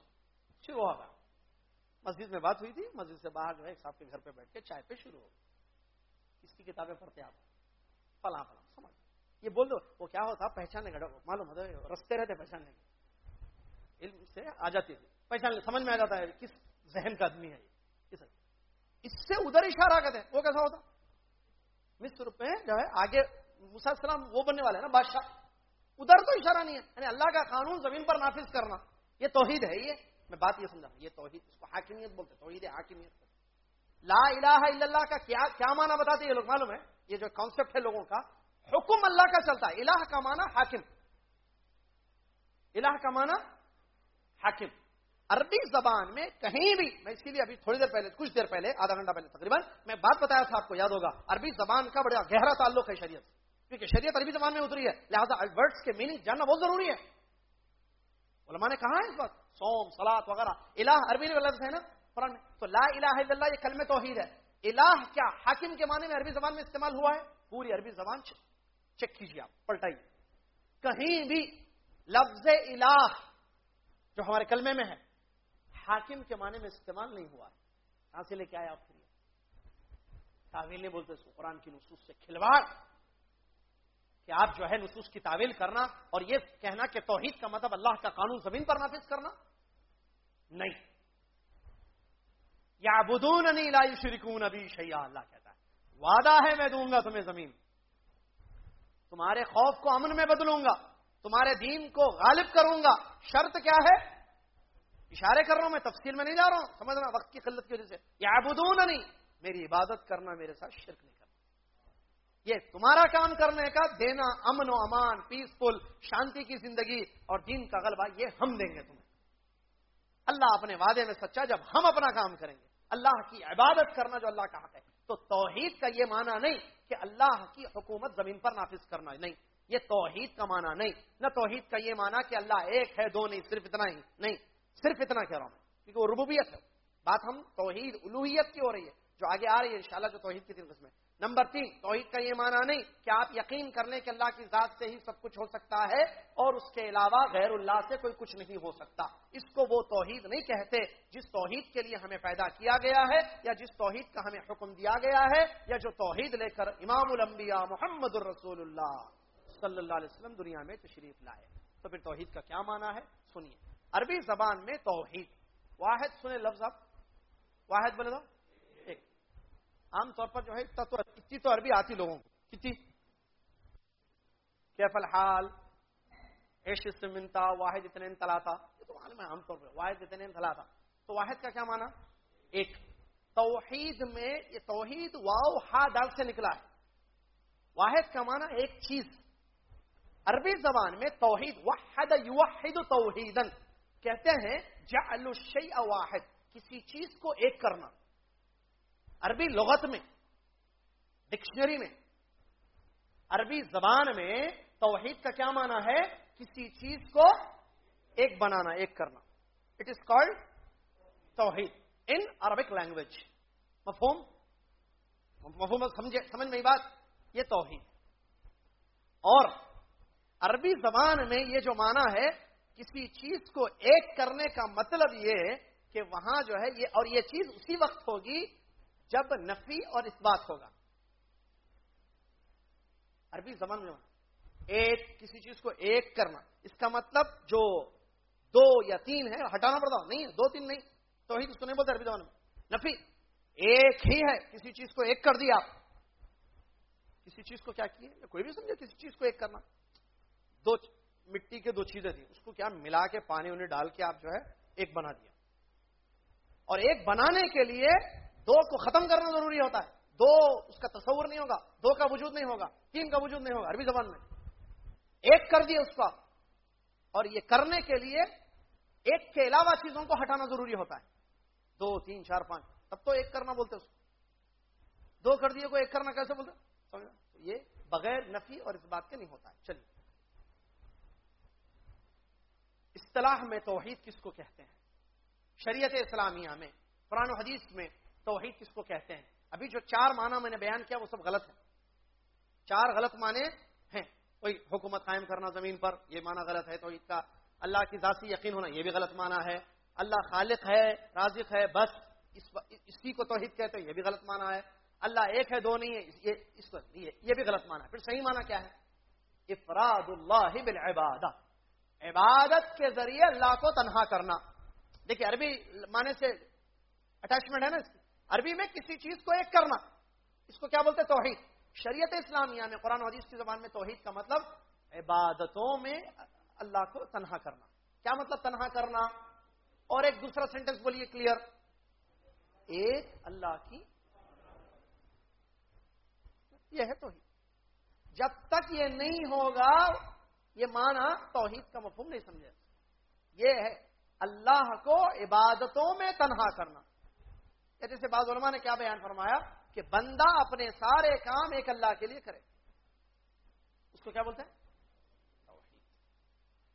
شروع ہوگا۔ مسجد میں بات ہوئی تھی، مسجد سے باہر جو ہے، ایک صاحب کے گھر پہ بیٹھ کے چائے پہ شروع ہو۔ کس کی کتابیں پڑھتے آپ؟ پلا پلا سمجھ۔ یہ بول دو، وہ کیا ہوتا، پہچاننے کا معلوم ہوتا ہے، رستے رہتے پہچاننے کے۔ علم سے آ جاتی تھی پہچان سمجھ میں آ جاتا ہے کس ذہن کا آدمی ہے یہ۔ اس سے ادھر اشارہ کرتے ہیں۔ وہ کیسا ہوتا؟ مصر پہ جو ہے، آگے السلام وہ بننے والے نا، بادشاہ۔ ادھر تو اشارہ نہیں ہے۔ یعنی اللہ کا قانون زمین پر نافذ کرنا، یہ توحید ہے یہ۔ میں بات یہ سمجھا یہ توحید، اس کو حاکمیت بولتے توحید ہے حاکمیت لا الہ الا اللہ کا کیا کیا معنی بتاتے یہ لوگ؟ معلوم ہے؟ یہ جو کانسیپٹ ہے لوگوں کا، حکم اللہ کا چلتا ہے، الہ کا معنی حاکم۔ الہ کا معنی حاکم۔ عربی زبان میں کہیں بھی، میں اسی لیے ابھی تھوڑی دیر پہلے، کچھ دیر پہلے، آدھا گھنٹہ پہلے تقریباً میں بات بتایا تھا آپ کو، یاد ہوگا۔ عربی زبان کا بڑا گہرا تعلق ہے شریعت، کیونکہ شریعت عربی زبان میں اتری ہے۔ لہٰذا ورڈس کے میننگ جاننا بہت ضروری ہے۔ علماء نے کہا ہے اس وقت سوم سلاد وغیرہ۔ الہ عربی لفظ ہے نا، قرآن میں۔ تو لا الہ الا اللہ یہ کلمہ توحید ہے۔ الہ کیا؟ حاکم کے معنی میں عربی زبان میں استعمال ہوا ہے؟ پوری عربی زبان چیک کیجیے آپ، پلٹائیے۔ کہیں بھی لفظ الہ جو ہمارے کلمے میں ہے، حاکم کے معنی میں استعمال نہیں ہوا ہے۔ کہاں سے لے کے آئے آپ پھر تعویل نہیں بولتے قرآن کی نصوص سے کھلواڑ کہ آپ جو ہے نصوص کی تعویل کرنا اور یہ کہنا کہ توحید کا مطلب اللہ کا قانون زمین پر نافذ کرنا۔ نہیں۔ یا بدون نہیں لائی شریکون ابھی شیا اللہ کہتا ہے۔ وعدہ ہے میں دوں گا تمہیں زمین۔ تمہارے خوف کو امن میں بدلوں گا۔ تمہارے دین کو غالب کروں گا۔ شرط کیا ہے؟ اشارے کر رہا ہوں، میں تفصیل میں نہیں جا رہا ہوں۔ سمجھنا، وقت کی قلت کی وجہ سے۔ یا بدون نہیں میری عبادت کرنا، میرے ساتھ شرک نہیں کرنا۔ یہ تمہارا کام کرنے کا دینا، امن و امان پیسفل شانتی کی زندگی اور دین کا غلبہ، یہ ہم دیں گے تمہیں۔ اللہ اپنے وعدے میں سچا جب ہم اپنا کام کریں گے۔ اللہ کی عبادت کرنا جو اللہ کا حق ہے تو توحید کا یہ معنی نہیں کہ اللہ کی حکومت زمین پر نافذ کرنا، نہیں۔ یہ توحید کا معنی نہیں۔ نہ توحید کا یہ معنی کہ اللہ ایک ہے، دو نہیں، صرف اتنا ہی۔ نہیں، صرف اتنا کہہ رہا ہوں کیونکہ وہ ربوبیت ہے۔ بات ہم توحید الوحیت کی ہو رہی ہے۔ جو آگے آ رہی ہے انشاءاللہ جو توحید کی تین قسمیں۔ نمبر تین، توحید کا یہ معنی نہیں کہ آپ یقین کر لیں کہ اللہ کی ذات سے ہی سب کچھ ہو سکتا ہے اور اس کے علاوہ غیر اللہ سے کوئی کچھ نہیں ہو سکتا۔ اس کو وہ توحید نہیں کہتے جس توحید کے لیے ہمیں پیدا کیا گیا ہے یا جس توحید کا ہمیں حکم دیا گیا ہے یا جو توحید لے کر امام الانبیاء محمد الرسول اللہ صلی اللہ علیہ وسلم دنیا میں تشریف لائے۔ تو پھر توحید کا کیا معنی ہے؟ سنیے۔ عربی زبان میں توحید۔ واحد سنے لفظ اب واحد بولے دو عام طور پر جو ہے اتنی تو عربی آتی لوگوں کو۔ کتنی؟ کیف الحال؟ ایش منتا واحد اتنے تلا تھا۔ یہ تو معلوم ہے عام طور پر۔ واحد اتنے تلا تھا۔ تو واحد کا کیا مانا ایک۔ توحید میں یہ توحید واؤ ہا دال سے نکلا ہے۔ واحد کا مانا ایک چیز۔ عربی زبان میں توحید، وحد یوحد توحیدن کہتے ہیں، جعل الشیء واحد۔ کسی چیز کو ایک کرنا۔ عربی لغت میں، ڈکشنری میں، عربی زبان میں توحید کا کیا معنی ہے؟ کسی چیز کو ایک بنانا، ایک کرنا۔ اٹ از کالڈ توحید۔ ان عربک لینگویج مفہوم؟ مفہوم سمجھ میں بات؟ یہ توحید۔ اور عربی زبان میں یہ جو معنی ہے، کسی چیز کو ایک کرنے کا مطلب یہ کہ وہاں جو ہے یہ، اور یہ چیز اسی وقت ہوگی جب نفی اور اس بات ہوگا۔ عربی زبان میں ایک، کسی چیز کو ایک کرنا۔ اس کا مطلب جو دو یا تین ہے، ہٹانا پڑتا نہیں دو تین نہیں۔ تو ہی اس کو نہیں بولتے عربی زبان میں۔ نفی۔ ایک ہی ہے۔ کسی چیز کو ایک کر دیا آپ۔ کسی چیز کو کیا کیے؟ کوئی بھی سمجھے، کسی چیز کو ایک کرنا۔ دو مٹی کے دو چیزیں تھیں۔ اس کو کیا ملا کے پانی انہیں ڈال کے آپ جو ہے ایک بنا دیا۔ اور ایک بنانے کے لیے دو کو ختم کرنا ضروری ہوتا ہے۔ دو اس کا تصور نہیں ہوگا، دو کا وجود نہیں ہوگا، تین کا وجود نہیں ہوگا، عربی زبان میں۔ ایک کر دیا اس کا۔ اور یہ کرنے کے لیے ایک کے علاوہ چیزوں کو ہٹانا ضروری ہوتا ہے۔ دو، تین، چار، پانچ۔ تب تو ایک کرنا بولتے اس کو۔ دو کر دیے کو، ایک کرنا کیسے بولتے؟ سمجھا؟ یہ بغیر نفی اور اس بات کے نہیں ہوتا ہے۔ چلیے۔ اصطلاح میں توحید کس کو کہتے ہیں؟ شریعت اسلامیہ میں، قرآن و حدیث میں توحید کس کو کہتے ہیں؟ ابھی جو چار معنی میں نے بیان کیا وہ سب غلط ہے چار غلط معنی ہیں۔ کوئی حکومت قائم کرنا زمین پر، یہ معنی غلط ہے توحید کا۔ اللہ کی ذاتی یقین ہونا، یہ بھی غلط معنی ہے۔ اللہ خالق ہے، رازق ہے، بس۔ اسی کو توحید کہتے ہیں، یہ بھی غلط معنی ہے۔ اللہ ایک ہے، دو نہیں ہے اس کو یہ بھی غلط معنی ہے۔ پھر صحیح معنی کیا ہے؟ افراد اللہ بالعبادہ۔ عبادت کے ذریعے اللہ کو تنہا کرنا۔ دیکھیے، عربی معنی سے اٹیچمنٹ ہے نا اس کی۔ عربی میں کسی چیز کو ایک کرنا، اس کو کیا بولتے توحید۔ شریعت اسلامیہ میں، قرآن حدیث کی زبان میں توحید کا مطلب عبادتوں میں اللہ کو تنہا کرنا۔ کیا مطلب تنہا کرنا؟ اور ایک دوسرا سینٹینس بولیے کلیئر۔ ایک اللہ کی یہ ہے توحید۔ جب تک یہ نہیں ہوگا، یہ مانا توحید کا مفہوم نہیں سمجھے۔ یہ ہے اللہ کو عبادتوں میں تنہا کرنا۔ جیسے بعض علماء نے کیا بیان فرمایا کہ بندہ اپنے سارے کام ایک اللہ کے لیے کرے۔ اس کو کیا بولتے ہیں؟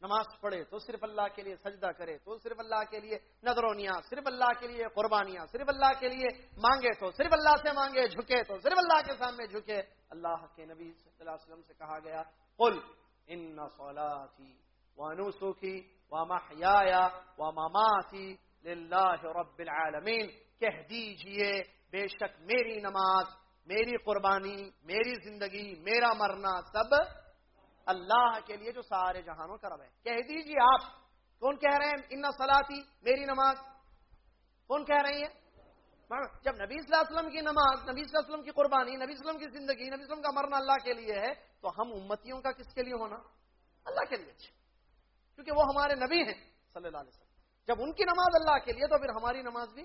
نماز پڑھے تو صرف اللہ کے لیے سجدہ کرے تو صرف اللہ کے لیے نظرونیاں صرف اللہ کے لیے قربانیاں، صرف اللہ کے لیے مانگے تو، صرف اللہ سے مانگے جھکے تو، صرف اللہ کے سامنے جھکے۔ اللہ کے نبی صلی اللہ علیہ وسلم سے کہا گیا، قل ان صلاتی ونسکی ومحیایا ومماتی للہ رب العالمین۔ کہہ دیجیے، بے شک میری نماز، میری قربانی، میری زندگی، میرا مرنا سب اللہ کے لیے جو سارے جہانوں کا رب ہے۔ کہہ دیجیے آپ۔ کون کہہ رہے ہیں؟ ان سلاتی میری نماز۔ کون کہہ رہی ہے جب نبی صلی اللہ علیہ وسلم کی نماز، نبی صلی اللہ علیہ وسلم کی قربانی، نبی صلی اللہ علیہ وسلم کی زندگی، نبی صلی اللہ علیہ وسلم کا مرنا اللہ کے لیے ہے، تو ہم امتیوں کا کس کے لیے ہونا؟ اللہ کے لیے۔ کیونکہ وہ ہمارے نبی ہیں صلی اللہ علیہ وسلم۔ جب ان کی نماز اللہ کے لیے، تو پھر ہماری نماز بھی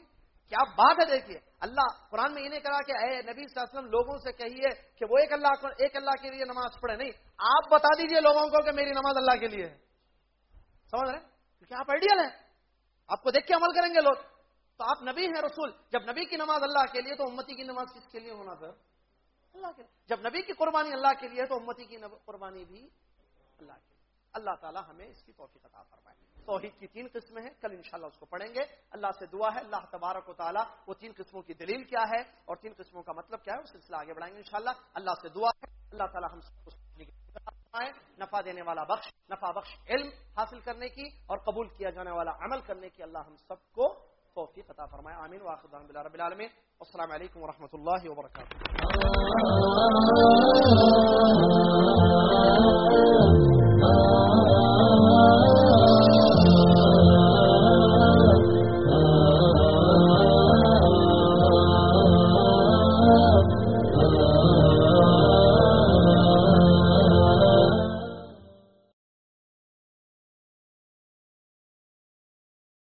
کیا بات ہے دیکھیے۔ اللہ قرآن میں انہیں کہا کہ اے نبی صلی اللہ علیہ وسلم لوگوں سے کہیے کہ وہ ایک اللہ ایک اللہ کے لیے نماز پڑھے۔ نہیں، آپ بتا دیجیے لوگوں کو کہ میری نماز اللہ کے لیے ہے۔ سمجھ رہے کیونکہ آپ آئیڈیل ہیں۔ آپ کو دیکھ کے عمل کریں گے لوگ۔ تو آپ نبی ہیں رسول۔ جب نبی کی نماز اللہ کے لیے تو امتی کی نماز کس کے لیے ہونا سر؟ اللہ کے لیے۔ جب نبی کی قربانی اللہ کے لیے تو امتی کی قربانی بھی اللہ کے لیے۔ اللہ تعالیٰ ہمیں اس کی توفیق عطا فرمائے۔ توحید کی تین قسمیں ہیں، کل انشاءاللہ اس کو پڑھیں گے۔ اللہ سے دعا ہے، اللہ تبارک و تعالیٰ وہ تین قسموں کی دلیل کیا ہے اور تین قسموں کا مطلب کیا ہے وہ سلسلہ آگے بڑھائیں گے انشاءاللہ۔ اللہ سے دعا ہے، اللہ تعالیٰ ہم سب کو نفع دینے والا بخش، نفع بخش علم حاصل کرنے کی اور قبول کیا جانے والا عمل کرنے کی اللہ ہم سب کو توفیق عطا فرمائے۔ آمین۔ واخر رب العالمین۔ السلام علیکم ورحمۃ اللہ وبرکاتہ۔